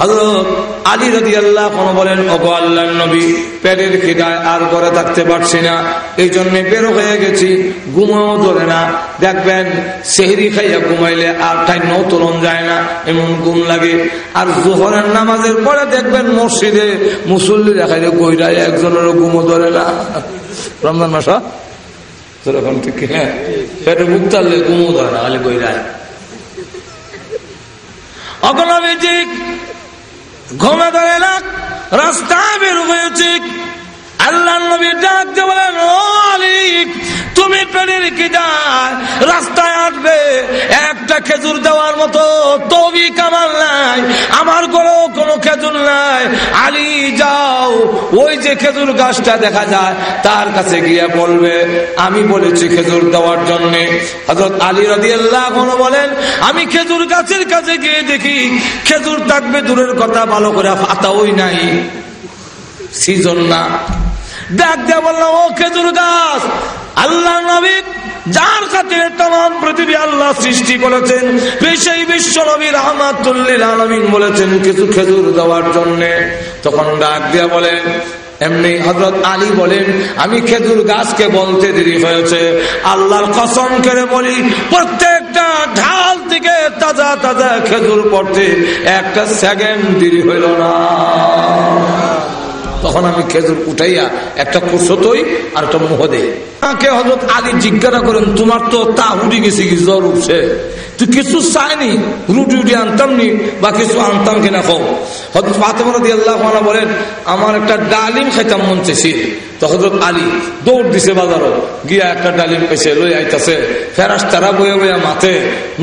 হজরত আলী রদি আল্লাহ কোন বলেন, ওগো আল্লাহ নবী, পেটের খিদায় আর করে থাকতে পারছি না। এই জন্য বেরো হয়ে গেছি, ঘুমাও ধরে না। দেখবেন সেহরি খাইয়া ঘুমাইলে আর ঠাই তোলন যায় না, এমন ঘুম লাগে। আর জোহরের নামাজের পরে দেখবেন মসজিদে মুসল্লি দেখাইলে গইরায় একজনের ঘুমো ধরে না। রমজান মাসা? সেরকম ঠিক হ্যাঁ পেটে মুখ তাহলে ঘুমো ধরে না, খালি গইরায় অগণবিজিক ঘুমে ধরে না, রাস্তায় বের হয়েছে আল্লাহ নবী ডাকতে বলেন তুমি পেড়ের কি রাস্তায় আসবে, একটা খেজুর দেওয়ার মতো তবি কামাল নাই, আমার কোনো কোনো খেজুর নাই। আলী, যাও, ওই যে খেজুর গাছটা দেখা যায়, তার কাছে গিয়ে বলবে, আমি বলেছি খেজুর দেওয়ার জন্য। হজরত আলী রাজি আল্লাহ বলেন, আমি খেজুর গাছের কাছে গিয়ে দেখি, খেজুর থাকবে দূরের কথা, ভালো করে ফাতাওই নাই। সিজন না। ডাক দেয়া বললাম, ও খেজুর গাছ, আল্লাহ নবী যার খাতিরে তাম পৃথিবী আল্লাহ সৃষ্টি করেছেন সেই বিশ্ব নবী রহমাতুল্লিল আলমিন বলেছেন কিছু খেজুর দেওয়ার জন্য। তখন ডাক দিয়া বলেন এমনি হজরত আলী বলেন, আমি খেজুর গাছকে বলতে দেরি হয়েছে। আল্লাহর কসম করে বলি, প্রত্যেকটা ঢাল থেকে তাজা তাজা খেজুর পড়তে একটা সেকেন্ড দেরি হইল না। তখন আমি খেজুর উঠাইয়া একটা কুসতই আর একটা মুহ দেই। তাকে হজরত আলী জিজ্ঞাসা করেন, তোমার তো তা উঠে গেছে কি, জ্বর উঠছে? তুই কিছু চাইনি? রুটি উঠি আনতাম নি বা কিছু আনতাম কিনা কো হজরত আল্লাহ বলেন, আমার একটা ডালিম খাইতাম মন চেয়েছি তো হজরত আলী দৌড় দিছে বাজারও, গিয়া একটা ডালিম পেছে লই আইতাছে। ফেরাস তারা বয়ে বইয়া মাথে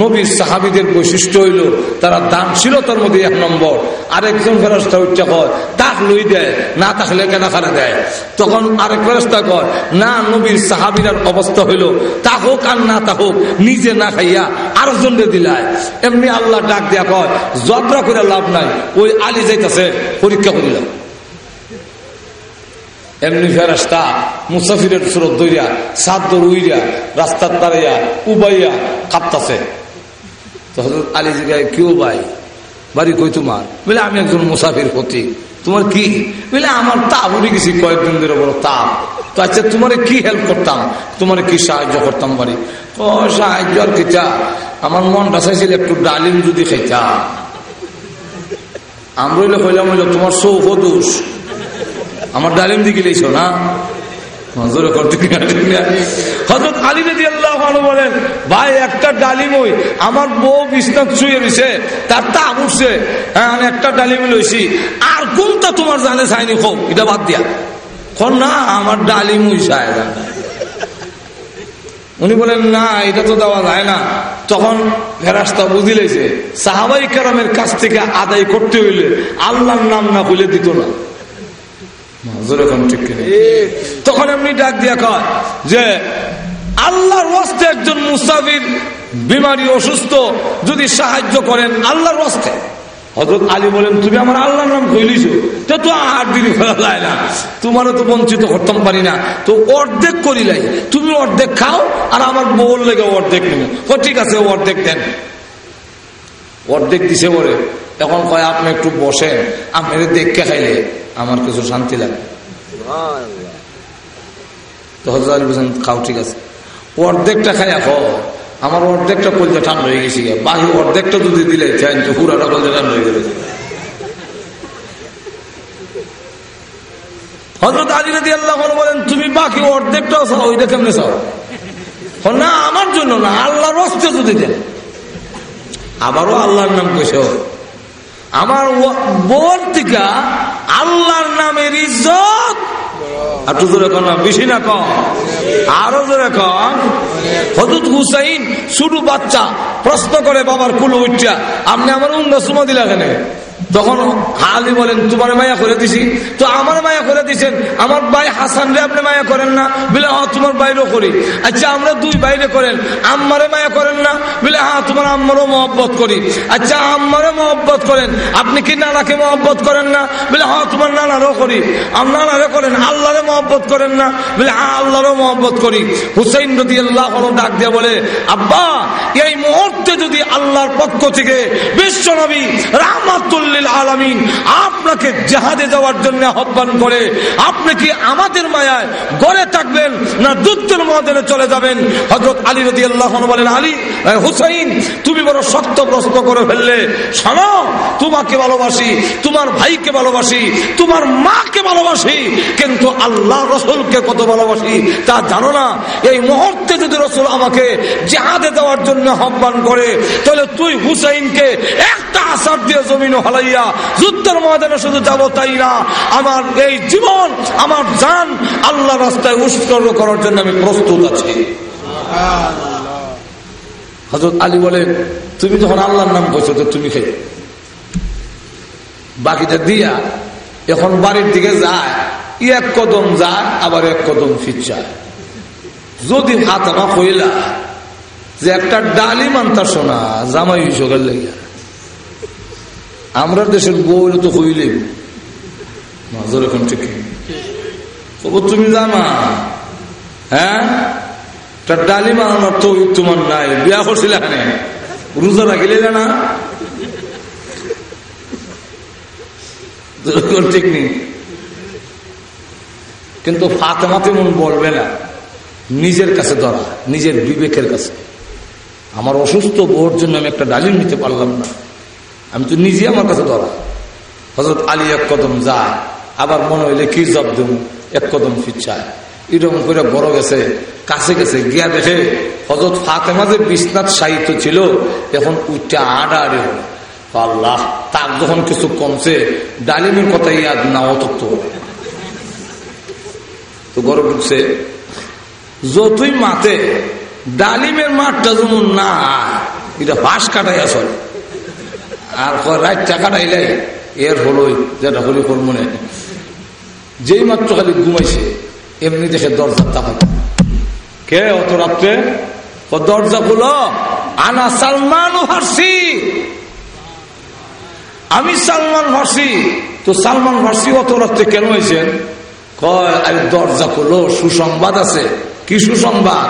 নবীর সাহাবিদের বৈশিষ্ট্য হইল, তারা দান ছিল তার মধ্যে এক নম্বর। আরেকজন ফেরাস্তা উচ্চা কয় তাক লই দেয় না থাকলে কেনা খানে দেয়? তখন আরেক ফেরাস্তা কয়, না, নবীর সাহাবিরার অবস্থা হইল, তা হোক আর না তা হোক, নিজে না খাইয়া আরও জনরে দিলায়। এমনি আল্লাহ ডাক দিয়া কয় জবরা করে লাভ নাই, ওই আলী যাইতেছে, পরীক্ষা করিলাম এমনি ফেরাস্তা মুসাফিরের সুরত দইয়া সাদ্দ রুইয়া রাস্তার তারাইয়া উবাইয়া কাঁপতাছে। আলী জিগায় কেউ ভাই? বাড়ি কই তোমার? বলে, আমি একজন মুসাফির হতি তোমার কি? বলে, আমার তাপ উঠে গেছি কয়েকদিন ধরে, বলো, তাপ। তো আচ্ছা তোমার কি হেল্প করতাম? তোমার কি সাহায্য করতাম বাড়ি? ও, সাহায্য আর কিটা আমার মনটা চাইছিল একটু ডালিম যদি খেতা আমরা হইলে কইলাম হইল তোমার সৌখ দোষ। আমার ডালিম দিকে লেছ না? হজরত আল্লাহ বলেন, ভাই, একটা ডালিম ওই, আমার বউ তার তা উঠছে হ্যাঁ আমি একটা ডালিম আর কোনটা তোমার জানে চাইনি হোক এটা বাদ দিয়া। না, আমার ডালিম উনি বলেন, না, এটা তো দেওয়া যায় না। তখন ফেরাস্তা বুঝি লেছে সাহাবাই কারামের কাছ থেকে আদায় করতে হইলে আল্লাহর নাম না বলে দিত না। তখন এমনি ডাক দিয়া কয় যে, আল্লাহর ওয়াস্তে একজন মুসাফির বিমারি অসুস্থ যদি সাহায্য করেন আল্লাহর ওয়াস্তে। হজরত আলী বলেন, তুমি আমার আল্লাহর নাম কইলিছ তো তো আর দিন ফেলা না। তোমারও তো বঞ্চিত করতাম পারি না। তো অর্ধেক করিলাই তুমি অর্ধেক খাও আর আমার বউর লেগে অর্ধেক নেব ও ঠিক আছে অর্ধেক দেন। অর্ধেক দিছে বলে। এখন কয়, আপনি একটু বসেন, আপনি দেখকে খাইলে। আমার কিছু শান্তি লাগে। তো হজরত বলছেন, খাও, ঠিক আছে। অর্ধেকটা খাই এখন আমার অর্ধেকটা ঠান্ডা হয়ে গেছে বাকি অর্ধেকটা যদি দিলে পুরাটা ঠান্ডা হয়ে হজরত আল্লাহ বলেন, তুমি বাকি চাও না, আমার জন্য না, আল্লাহর অস্তে যদি দেন। আবারও আল্লাহর নাম কেছে আমার বোন থেকে আল্লাহর নামের ইজ্জত। বেশি না আরও হুসাইন শুধু বাচ্চা, প্রশ্ন করে, বাবার কুলো উঠা আপনি আমার উন্না সুমা দিলা কেন তখন আলী বলেন, তোমার মায়া করে দিছি। তো আমার মায়া করে দিছেন? আমার ভাই হাসান রে আপনি মায়া করেন না? বলে হ্যাঁ তোমার বাইরেও করি। আচ্ছা আমরা দুই বাইরে করেন। আম্মারে মায়া করেন না? বলে হ্যাঁ তোমার আম্মারও মহব্বত করি। আচ্ছা আম্মারে মহব্বত করেন? আপনি কি নানাকে মহব্বত করেন না? বলে হ্যাঁ তোমার নানারও করি। নানারে করেন? আল্লাহরে মহব্বত করেন না? বলে হ্যাঁ আল্লাহরও মহব্বত করি। হুসাইন নদী আল্লাহ ডাক দিয়ে বলে, আব্বা, এই মুহূর্তে যদি আল্লাহর পক্ষ থেকে বিশ্ব নবী রাহমাতুল্লিল আলামিন আপনাকে জাহাজে যাওয়ার জন্য আহ্বান করে, আপনি কি আমাদের মায়ায় গড়ে থাকবেন না যুদ্ধের মহাদেনে চলে যাবেন? হজরত আলী রদি বলেন, আলী হুসাইন তুমি বড় শক্ত প্রশ্ন করে ফেললে। শোনো, তোমাকে ভালোবাসি, তোমার ভাইকে ভালোবাসি, তোমার মাকে ভালোবাসি, কিন্তু আল্লাহ রসুলকে কত ভালোবাসি তা জানো না? এই মুহূর্তে যদি রসুল আমাকে জেহাদে দেওয়ার জন্য আহ্বান করে, তাহলে তুই হুসাইনকে একটা আসার দিয়ে জমিন হালাইয়া যুদ্ধের ময়দানে শুধু যাব তাই না? আমার এই জীবন, আমার জান আল্লাহ রাস্তায় উৎসর্গ করার জন্য আমি প্রস্তুত আছি। হজরত আলী বলে তুমি যখন আল্লাহর নাম কইছো তো তুমি খেয়ে বাকিটা দিয়া এখন বাড়ির দিকে যায়, এক কদম যায়, আবার এক কদম ফিরছায় যদি হাত আমার কইলা যে একটা ডালি মানতা শোনা জামাই সকাল লেগে আমরা দেশের বউ তো হইলে নজর এখন ঠিক তুমি জানা? হ্যাঁ? ডালি মানানোর তো তোমার নাই, বিয়া করছিল রোজা রাখিলে না? ঠিক নেই। কিন্তু ফাতেমাতে মন বলবে না। নিজের কাছে ধরা, নিজের বিবেকের কাছে। আমার অসুস্থ বোর জন্য আমি একটা ডালিম নিতে পারলাম না। আমি তো নিজে আমার কাছে ধরা। হজরত আলী এক কদম যায়, আবার মনে হইলে কি জব দেব? এক কদম ফিরছায় এরকম করে বড় গেছে। কাছে গেছে গিয়া দেখে হজরত ফাতেমা যে বিশ্বনাথ সাহিত্য ছিল এখন উঠতে আড়া আড়ে আল্লাহ তার যখন কিছু কমছে, ডালিমের কথা ইয়াদ না অতত্ব তো গরম উঠছে। যতই মাতে ডালিমের মাঠটা যেমন না এটা বাঁশ কাটাই আসলে। আর রাত টাকা ডাইলাই এর হলোই যেটা হলি হল মনে। যেই মাত্র খালি ঘুমাইছে, এমনি দেখে দরজার তাকা কে অত রাত্রে? ও দরজা খুলো। আনা সালমান ফার্সি। আমি সালমান ফার্সি। তো সালমান ফার্সি অত রাত্রে কেন হয়েছেন? দরজা খুলো, সুসংবাদ আছে। কি সুসংবাদ?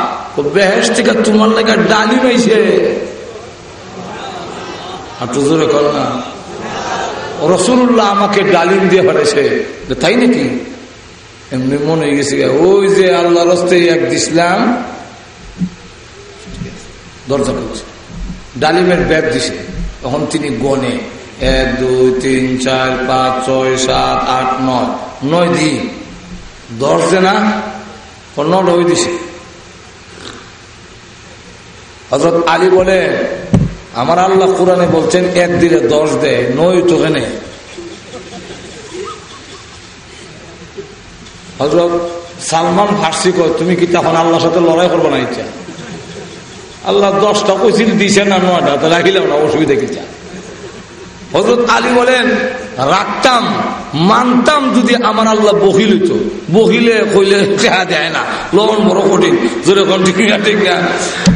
বেহেস থেকে তোমার লেগে ডালি পাইছে একটু জোরে কর না। রসুল্লাহ আমাকে ডালিম দিয়ে পাঠাইছে তাই নাকি? এমনি মনে গেছে ওই যে আল্লাহ রস্তে এক দিসলাম দরজা করছে ডালিমের ব্যাগ দিছে। তখন তিনি গনে, এক, দুই, তিন, চার, পাঁচ, ছয়, সাত, আট, নয় নয় দিন। দশ দে না নটা ওই দিছে। হজরত আলী বলে, আমার আল্লাহ কোরআনে বলছেন, এক দিলে দশ দেয়, নয় তো কেনে হজরত সালমান ফার্সি কর তুমি কি তখন আল্লাহর সাথে লড়াই করব না ইচ্ছা? আল্লাহ দশটা কইছিল, দিছে না নয়টা তো রাখিলাম না, অসুবিধা কি চা হজরত আলী বলেন রাখতাম, মানতাম যদি আমার আল্লাহ বহিল হইতো। বহিলে কইলে চেহা দেয় না? লবণ বড় কঠিন। জোরে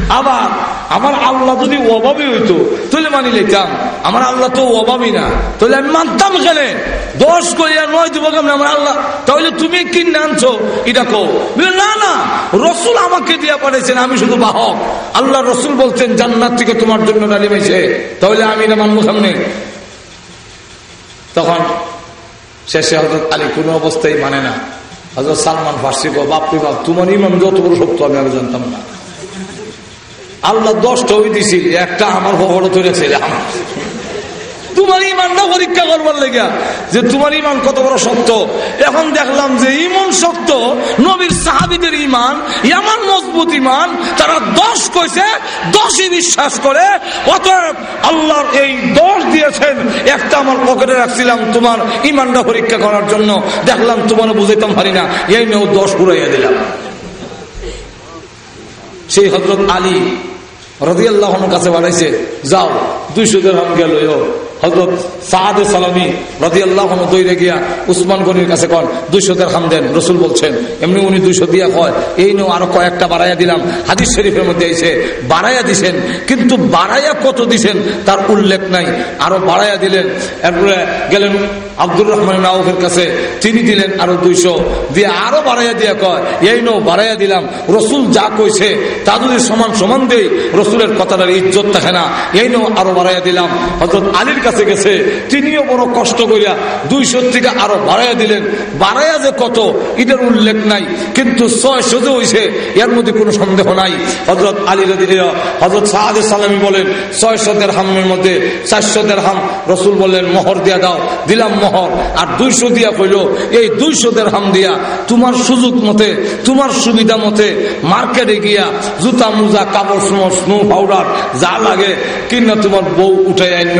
আবার আমার আল্লাহ যদি অভাবী হইতো, তাহলে মানি লিখতাম আমার আল্লাহ তো অভাবী না। তাহলে আমি মানতাম কেনে? দশ করিয়া নয় দিব কেমন আমার আল্লাহ? তাহলে তুমি কি আনছো? এটা কো না না, রসুল আমাকে দিয়া পাঠাইছেন, আমি শুধু বাহক। আল্লাহ রসুল বলছেন জান্নাত থেকে তোমার জন্য ডালি মেছে তাহলে আমি এটা মানবো সামনে শেষে হজরত আলী কোনো অবস্থায় মানে না। হজরত সালমান ফার্সি গো বাপরি বাপ, তোমার ইমান যত বড় সত্য আমি আগে জানতাম না। আল্লাহ দশটা ওই দিছিল একটা আমার বড় ধরেছে আমার। তোমার ইমানটা পরীক্ষা করবার লেগে, যে তোমার ইমান কত বড় সত্য এখন দেখলাম যে ইমান সত্য নবীর সাহাবিদের ইমান এমন মজবুত ইমান তারা দশ কইছে, দশই বিশ্বাস করে, অতএব আল্লাহর এই দশ দিয়েছেন, একটা আমার পকেটে রাখছিলাম তোমার ইমানটা পরীক্ষা করার জন্য। দেখলাম তোমার বুঝাইতাম পারি না, এই মেয়েও দশ পুরাইয়া দিলাম। সেই হজরত আলী রদিয়াল্লাহনের কাছে বাড়াইছে যাও, দুইশো দেড় গেল হজরত সাহাদ সালামি রদি আল্লাহ দৈরে গিয়া উসমান গনির কাছে কন, দুইশো দেড় দেন, রসুল বলছেন। এমনি উনি দুইশো দিয়া কয়, এই নিয়েও আরও কয়েকটা বাড়াইয়া দিলাম। হাদিস শরীফের মধ্যে এসে বাড়াইয়া দিছেন, কিন্তু বাড়াইয়া কত দিছেন তার উল্লেখ নাই। আরও বাড়াইয়া দিলেন, এরপরে গেলেন আব্দুর রহমান নাউফের কাছে, তিনি দিলেন আরও দুইশো, দিয়ে আরও বাড়াইয়া দিয়া কয়, এই নো বাড়াইয়া দিলাম। রসুল যা কইছে, তা যদি সমান সমান দেই, রসুলের কথাটার ইজ্জত থাকে না। এই নো আরও বাড়াইয়া দিলাম। হজরত আলীর কাছে গেছে। তিনিও বড় কষ্ট করিয়া দুইশো থেকে আরও বাড়াইয়া দিলেন। বাড়াইয়া যে কত, এটার উল্লেখ নাই। কিন্তু ছয়শো যে হয়েছে এর মধ্যে কোনো সন্দেহ নাই। হজরত আলী হজরত সাহাদ সালামী বলেন, ছয়শো দেড় হামের মধ্যে চারশো দেড় হাম রসুল বললেন, মোহর দিয়া দাও। দিলাম মোহর। আর দুইশো দিয়া কইল, এই দুইশো দেড় হাম দিয়া তোমার সুযোগ মতে, তোমার সুবিধা মতে মার্কেটে গিয়া জুতা, মুজা, কাপড়, স্নো পাউডার যা লাগে কিনা তোমার বউ উঠে আইন।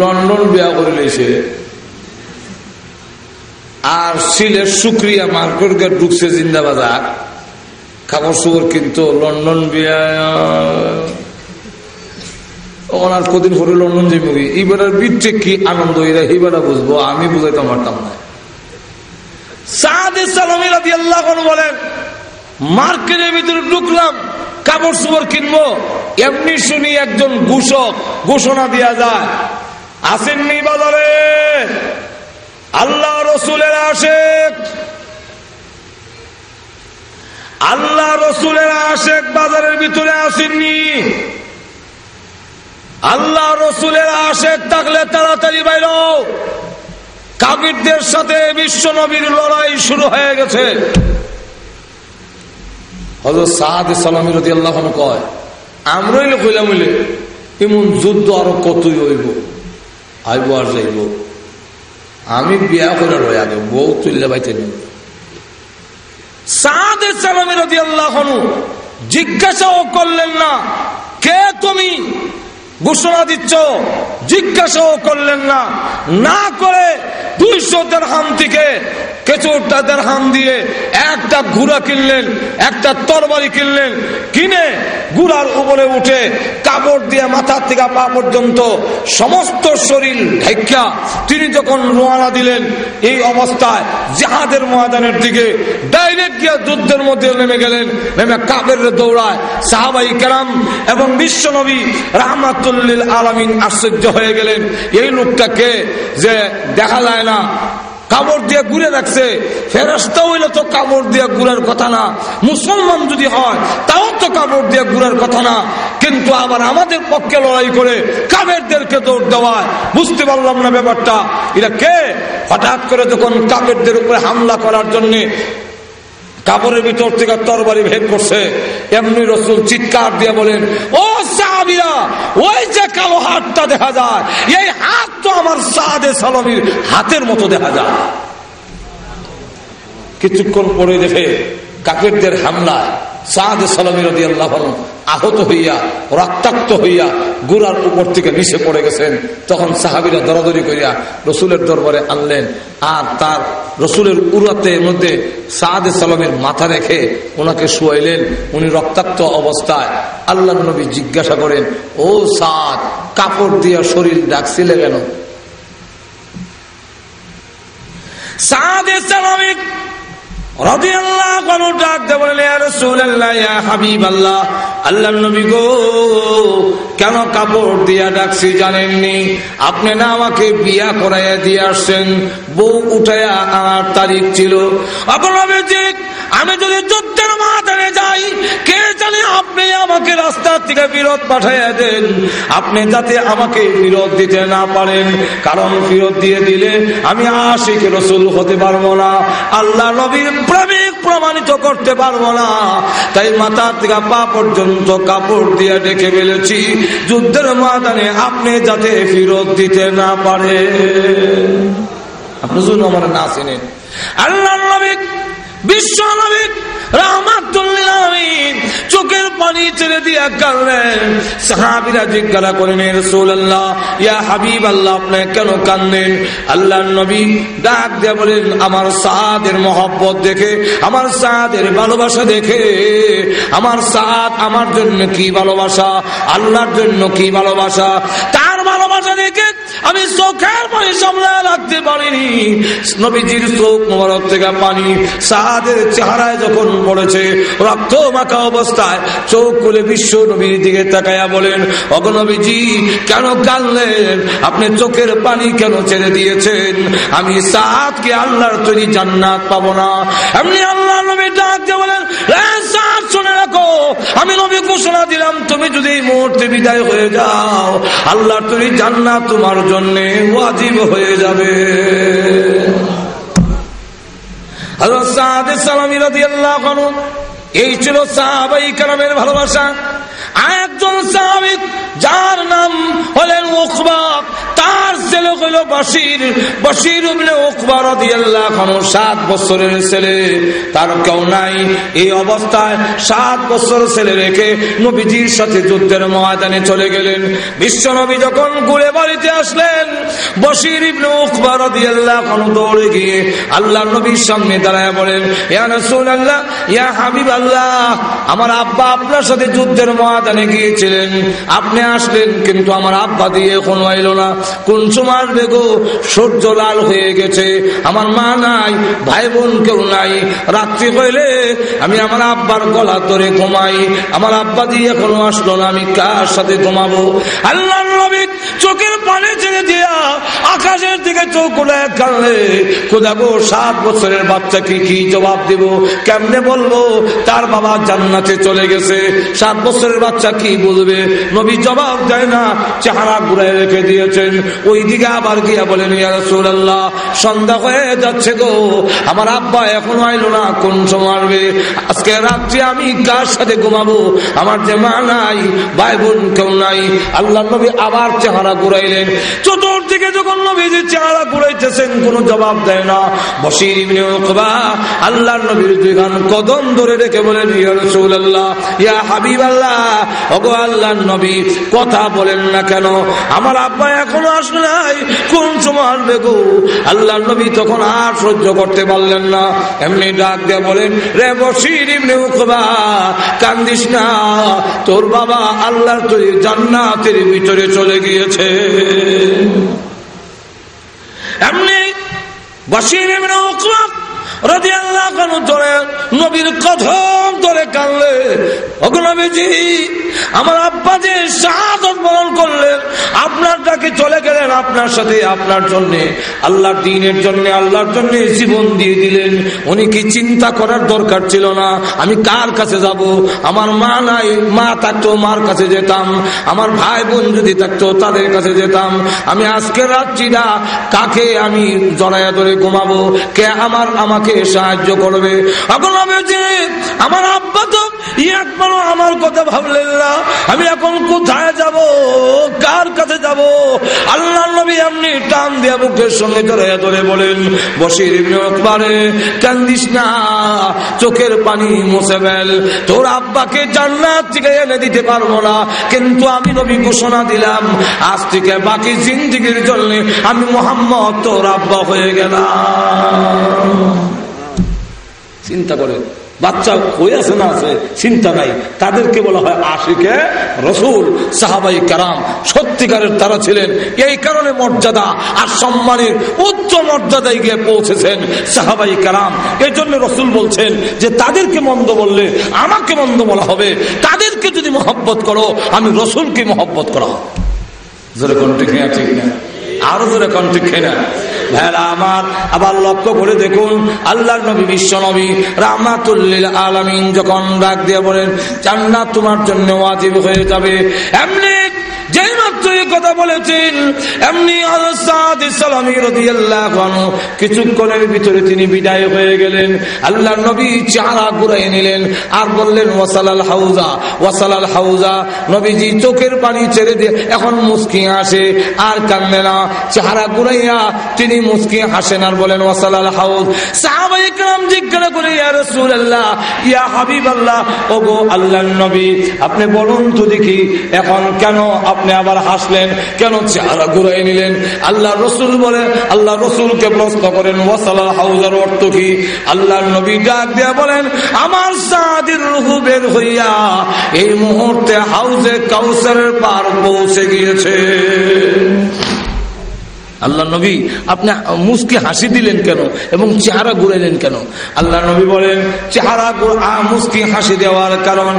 লন্ডন বিয়া করে সে আর সিলেট সুক্রিয়া মার্কেট গেট ঢুকছে জিন্দাবাজার। খাবার সুগর কিন্তু, লন্ডন বিয়া। ওনার কদিন পরে লন্ডন যে মুভি এইবারের বিটে কি আনন্দ, এরা এইবার বুঝব, আমি বুঝাইতে পারতাম না বলেন, মার্কেটের ভিতরে ঢুকলাম কাপড় কিনবো, এমনি শুনি একজন ঘোষক ঘোষণা দেওয়া যায় আসেননি বাজারে। আল্লাহ রসুলের আশেক। আল্লাহ রসুলের আশেক বাজারের ভিতরে আসেননি। আল্লাহ রসুলের আশেক থাকলে তাড়াতাড়ি বাইর কাবিরদের সাথে বিশ্ব নবীর লড়াই শুরু হয়ে গেছে। হজরত সাহাদ আল্লাহ কয়, আমরাই কইলাম এমন যুদ্ধ আরও কতই হইব? আইব আর যাইব আমি বিয়া করে রয়ে আগে বউ তুললে বাইতে নেই। সাদের সালামের জিজ্ঞাসাও করলেন না, কে তুমি? ঘোষণা দিচ্ছ, জিজ্ঞাসাও করলেন না। না করে দুইশো দেড়হাম থেকে কেচুরটা হাম দিয়ে একটা ঘুরা কিনলেন, একটা তরবারি কিনলেন, কিনে গুড়ার উপরে উঠে কাপড় দিয়ে মাথার থেকে পা পর্যন্ত সমস্ত শরীর ঢেকা তিনি যখন রোয়ানা দিলেন, এই অবস্থায় জাহাদের ময়দানের দিকে ডাইরেক্ট গিয়ে যুদ্ধের মধ্যে নেমে গেলেন, নেমে কাবের দৌড়ায়, সাহাবাই কেরাম এবং বিশ্বনবী রাহমাতুল্লিল আলমিন আশ্চর্য হয়ে গেলেন, এই লোকটাকে যে দেখা যায় না। কাপড় দিয়ে ঘুরে রাখছে। ফেরস্তা হইলে তো কাপড় দিয়ে ঘুরার কথা না। মুসলমান যদি হয়, তাও তো কাপড় দিয়ে ঘুরার কথা না। কিন্তু আবার আমাদের পক্ষে লড়াই করে কাবেরদেরকে দৌড় দেওয়ায়, বুঝতে পারলাম না ব্যাপারটা। এটা কে? হঠাৎ করে যখন কাবেরদের উপরে হামলা করার জন্য কাপড়ের ভিতর থেকে তরবারি ভেদ করছে, এমনি রসুল চিৎকার দিয়ে বলেন, ও সাহাবিরা, ওই যে কালো হাতটা দেখা যায়, এই হাত তো আমার সাদে সালামির হাতের মতো দেখা যায়। কিছুক্ষণ পরে দেখে কাকেরদের হামলায় আহত হইয়া, রক্তাক্ত হইয়া গুড়ার উপর থেকে পড়ে গেছেন। তখন সাহাবিরা দরাদরি করিয়া রসুলের দরবারে আনলেন। আর তার রসুলের উড়াতে মধ্যে সাদ সালামের মাথা রেখে ওনাকে শুয়াইলেন। উনি রক্তাক্ত অবস্থায় আল্লাহ নবী জিজ্ঞাসা করেন, ও সাদ, কাপড় দিয়া শরীর ডাকছিলে কেন? কেন কাপড় দিয়া ডাকছি জানেননি? আপনি না আমাকে বিয়া করাইয়া দিয়ে আসছেন, বউ উঠাইয়া আনার তারিখ ছিল। আমি যদি যুদ্ধের মাথায় যাই, কে জানে আপনি আমাকে রাস্তার থেকে বিরোধ পাঠাইয়া দেন? আপনি যাতে আমাকে বিরোধ দিতে না পারেন, কারণ বিরোধ দিয়ে দিলে আমি আশিক রসুল হতে পারব না। আল্লাহ নবীর প্রেমিক প্রমাণিত করতে পারব না। তাই মাথা থেকে পা পর্যন্ত কাপড় দিয়ে ডেকে ফেলেছি। যুদ্ধের ময়দানে আপনি যাতে ফিরত দিতে না পারে আপনি শুনুন আমার না চিনেন আল্লাহ নবিক বিশ্ব নবী চোখের পানি ছেড়ে দিয়া সাহাবিরা জিজ্ঞাসা রসুল আল্লাহ ইয়া হাবিব আল্লাহ কেন কান্দেন আল্লাহ নবী ডাক দিয়া বলেন আমার সাদের মহব্বত দেখে, আমার সাদের ভালোবাসা দেখে, আমার সাদ আমার জন্য কি ভালোবাসা? আল্লাহর জন্য কি ভালোবাসা? তার ভালোবাসা দেখে আমি চোখের পানি সামলা রাখতে পারিনি। নবীজির চোখ মোবারক থেকে পানি সাহাদের চেহারায় যখন পড়েছে, রক্ত মাখা অবস্থায় চোখ খুলে বিশ্ব নবীর দিকে তাকায়া বলেন অগনবীজি কেন কানলেন আপনি চোখের পানি কেন ছেড়ে দিয়েছেন? আমি সাহাদকে আল্লাহর তৈরি জান্নাত পাবো না। এমনি আল্লাহ নবী ডাক দিয়ে বলেন শুনে রাখো। আমি নবী ঘোষণা দিলাম, তুমি যদি এই মুহূর্তে বিদায় হয়ে যাও আল্লাহ তুমি জান্নাত তোমার জন্য ওয়াজিব হয়ে যাবে। এই ছিল সাহাবাই কালামের ভালোবাসা। একজন সাহাবিক যার নাম হলেন উকবাক তার ছেলে হইল বসির বসির উকবার সাত বছরের ছেলে। তার কেউ নাই। এই অবস্থায় সাত বছর ছেলে রেখে নবীজির সাথে যুদ্ধের ময়দানে চলে গেলেন। বিশ্ব নবী যখন ঘুরে বাড়িতে আসলেন বসির ইবনে উকবার দৌড়ে গিয়ে আল্লাহ নবীর সামনে দাঁড়ায় বলেন, ইয়া রাসূলুল্লাহ, ইয়া হাবিব আল্লাহ আমার আব্বা আপনার সাথে যুদ্ধের ময়দানে গিয়েছিলেন। আপনি আসলেন কিন্তু আমার আব্বা দিয়ে এখন আইল না। কোন সময় দেখো সূর্য লাল হয়ে গেছে। আমার মা নাই ভাই বোন কেউ নাই। রাত্রি হইলে আমি আমার আব্বার গলা ধরে ঘুমাই। আমার আব্বা দিয়ে এখনও আসলো না, আমি কার সাথে ঘুমাবো? আল্লাহ নবী চোখের পানে ছেড়ে দিয়া আকাশের দিকে চোখ উড়ে কানলে কোদাবো সাত বছরের বাচ্চাকে কি জবাব দেব? কেমনে বলব? তার বাবা জান্নাতে চলে গেছে। সাত বছরের বাচ্চা কি বলবে? নবী জবাব দেয় না, চেহারা ঘুরে রেখে দিয়েছেন। ওই দিকে আবার গিয়া বলেন ইয়ারসুল্লাহ সন্ধ্যা হয়ে যাচ্ছে গো। আমার আব্বা এখনও আইলো না, কোন সময় আসবে? আজকে রাত্রে আমি কার সাথে ঘুমাবো? আমার যে মা নাই, ভাই বোন কেউ নাই। আল্লাহ নবী আবার চেহারা ঘুরাইলেন। চতুর্দিকে যখন নবী যে চেহারা ঘুরাইতেছেন, কোন জবাব দেয় না। বসির আল্লাহ নবীর দুই গান কদম ধরে রেখে বলেন, ইয়া রাসূলুল্লাহ, ইয়া হাবিবাল্লাহ আল্লাহ নবী, কথা বলেন না কেন? আমার আব্বা এখনও আসবে নাই। কোন সময় নবী তখন আর সহ্য করতে পারলেন না। এমনি ডাক দিয়ে বলেন, রে কান্দিস না। তোর বাবা আল্লাহর তৈরি জান্নাতের ভিতরে চলে গিয়েছে। এমনি বসির নবীর কথম ধরে কানলে অগ্নবীজি আমার আব্বা যে শাহাদত বরণ করলেন, আপনার ডাকে চলে গেলেন আপনার সাথে, আপনার জন্য, আল্লাহর দিনের জন্য, আল্লাহর জন্য জীবন দিয়ে দিলেন। উনি কি চিন্তা করার দরকার ছিল না? আমি কার কাছে যাব? আমার মা নাই, মা থাকতো, মার কাছে যেতাম। আমার ভাই বোন যদি থাকতো, তাদের কাছে যেতাম। আমি আজকের রাত্রিটা কাকে আমি জড়াইয়া ধরে ঘুমাবো? কে আমার, আমাকে সাহায্য করবে। এখন আমি আমার আব্বা তো একবারও আমার কথা ভাবলেন না। আমি এখন কোথায় যাব? কার কাছে যাব? আল্লাহ নবী আপনি টান দিয়া বুকের সঙ্গে ধরে ধরে বলেন বসির পারে কান্দিস না, চোখের পানি মুছে ফেল। তোর আব্বাকে জান্নাত থেকে এনে দিতে পারব না। কিন্তু আমি নবী ঘোষণা দিলাম, আজ থেকে বাকি জিন্দিগির জন্য আমি মোহাম্মদ তোর আব্বা হয়ে গেলাম। চিন্তা করে। বাচ্চা হয়ে আছে না আছে, চিন্তা নাই। তাদেরকে বলা হয় আশিকে রসুল, সাহাবাই কারাম। সত্যিকারের তারা ছিলেন। এই কারণে মর্যাদা আর সম্মানের উচ্চ মর্যাদায় গিয়ে পৌঁছেছেন সাহাবাই কারাম। এই জন্য রসুল বলছেন যে, তাদেরকে মন্দ বললে আমাকে মন্দ বলা হবে। তাদেরকে যদি মহব্বত করো, আমি রসুলকে মহব্বত করা যেরকম ঠিক না ঠিক না? আরও জোরে খেয়ে না। ভেলা আমার। আবার লক্ষ্য করে দেখুন আল্লাহ নবী, বিশ্ব নবী রামাতুল্লিল আলমিন যখন ডাক দিয়ে বলেন চান্না তোমার জন্য ওয়াজিব হয়ে যাবে, এমনি যেই মাত্র এই কথা বলেছেন, এমনি কিছুক্ষণের ভিতরে তিনি বিদায় হয়ে গেলেন। আল্লাহ নবী চারা ঘুরাই নিলেন আর বললেন, ওয়াসালাল হাউজা ওয়াসালাল হাউজা। নবীজি চোখের পানি ছেড়ে দিয়ে, এখন মুস্কি আসে আর কান্দে না। চেহারা ঘুরাইয়া তিনি মুস্কি হাসেন আর বলেন, ওয়াসালাল হাউজ। সাহাবাই কালাম জিজ্ঞাসা করে, ইয়া রাসূলুল্লাহ, ইয়া হাবিব হাবিবাল্লাহ। ওগো আল্লাহর নবী, আপনি বলুন তো দেখি, এখন কেন আপনি আবার হাসলেন, কেন চেহারা ঘুরাই নিলেন? আল্লাহ রসুল বলে আল্লাহ রসুলকে প্রশ্ন করেন ওয়াসালাল হাউজার অর্থ কি? আল্লাহর নবী ডাক দেয়া বলেন, আমার সাদির রুহু বের হইয়া এই মুহূর্তে হাউজে কাউসারের পার পৌঁছে গিয়েছে। আল্লাহ নবী, আপনি মুসকে হাসি দিলেন কেন এবং চেহারা ঘুরাইলেন কেন? আল্লাহ নবী বলেন, চেহারা মুসকি হাসি দেওয়ার কারণ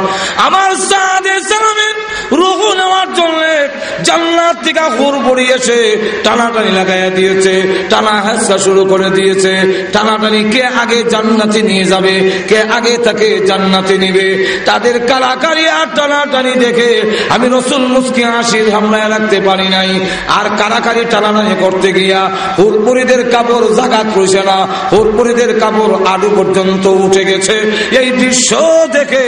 আমার সালামের রুহু নেওয়ার জন্য থেকে হুর পড়িয়েছে টানাটানি লাগাইয়া দিয়েছে, টানা হাসা শুরু করে দিয়েছে। টানাটানি কে আগে জান্নাতি নিয়ে যাবে, কে আগে তাকে জান্নাতি নিবে? তাদের কালাকারি আর টানাটানি দেখে আমি রসুল মুসকি হাসি হামলায় রাখতে পারি নাই। আর কারাকারি টানাটানি করতে গিয়া হুরপুরীদের কাপড় জাগাত রয়েছে না হুরপুরীদের কাপড় আলু পর্যন্ত উঠে গেছে। এই দৃশ্য দেখে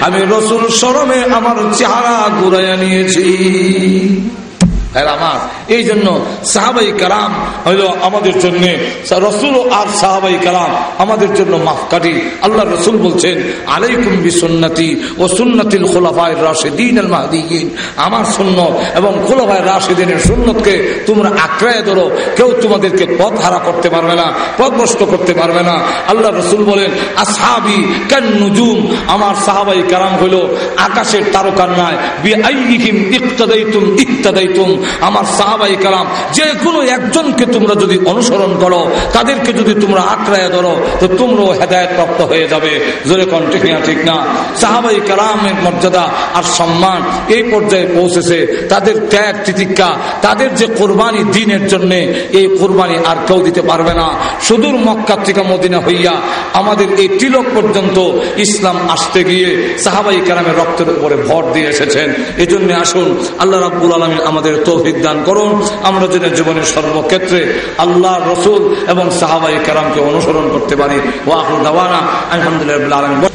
আমি রসুল সরমে আমার চেহারা ঘুরাইয়া নিয়েছি। আমার। এই জন্য সাহাবাই কালাম হইল আমাদের জন্য, রসুল আর সাহাবাই কালাম আমাদের জন্য মাফ কাটি আল্লাহ রসুল বলছেন, আলাইকুম বিসন্নতি ও সুন্নতিল খোলাফায় রাশেদিন আল মাহদিন আমার সুন্নত এবং খোলাফায় রাশেদিনের সুন্নতকে তোমরা আক্রায় ধরো। কেউ তোমাদেরকে পথ হারা করতে পারবে না পথ করতে পারবে না। আল্লাহ রসুল বলেন, আসহাবি কেন নুজুম আমার সাহাবাই কালাম হইল আকাশের তারকার নয় বি আইহিম ইক্তাদাইতুম ইক্তাদাইতুম। আমার সাহাবাই কালাম যে কোনো একজনকে তোমরা যদি অনুসরণ করো, তাদেরকে যদি তোমরা আক্রায় ধরো, তো তোমরাও হেদায়ত প্রাপ্ত হয়ে যাবে। জোরে কন, ঠিক না সাহাবাই কালামের মর্যাদা আর সম্মান এই পর্যায়ে পৌঁছেছে। তাদের ত্যাগ তিতিক্ষা, তাদের যে কোরবানি দিনের জন্য এই কোরবানি আর কেউ দিতে পারবে না। সুদূর মক্কা থেকে মদিনা হইয়া আমাদের এই তিলক পর্যন্ত ইসলাম আসতে গিয়ে সাহাবাই কালামের রক্তের উপরে ভর দিয়ে এসেছেন। এই জন্য আসুন, আল্লাহ রাবুল আলমিন আমাদের তৌফিক দান করুন। আমরা যেন জীবনের সর্বক্ষেত্রে আল্লাহ, রসুল এবং সাহাবাই কারামকে অনুসরণ করতে পারি। ওয়াহুল দাওয়ানা। আলহামদুলিল্লাহ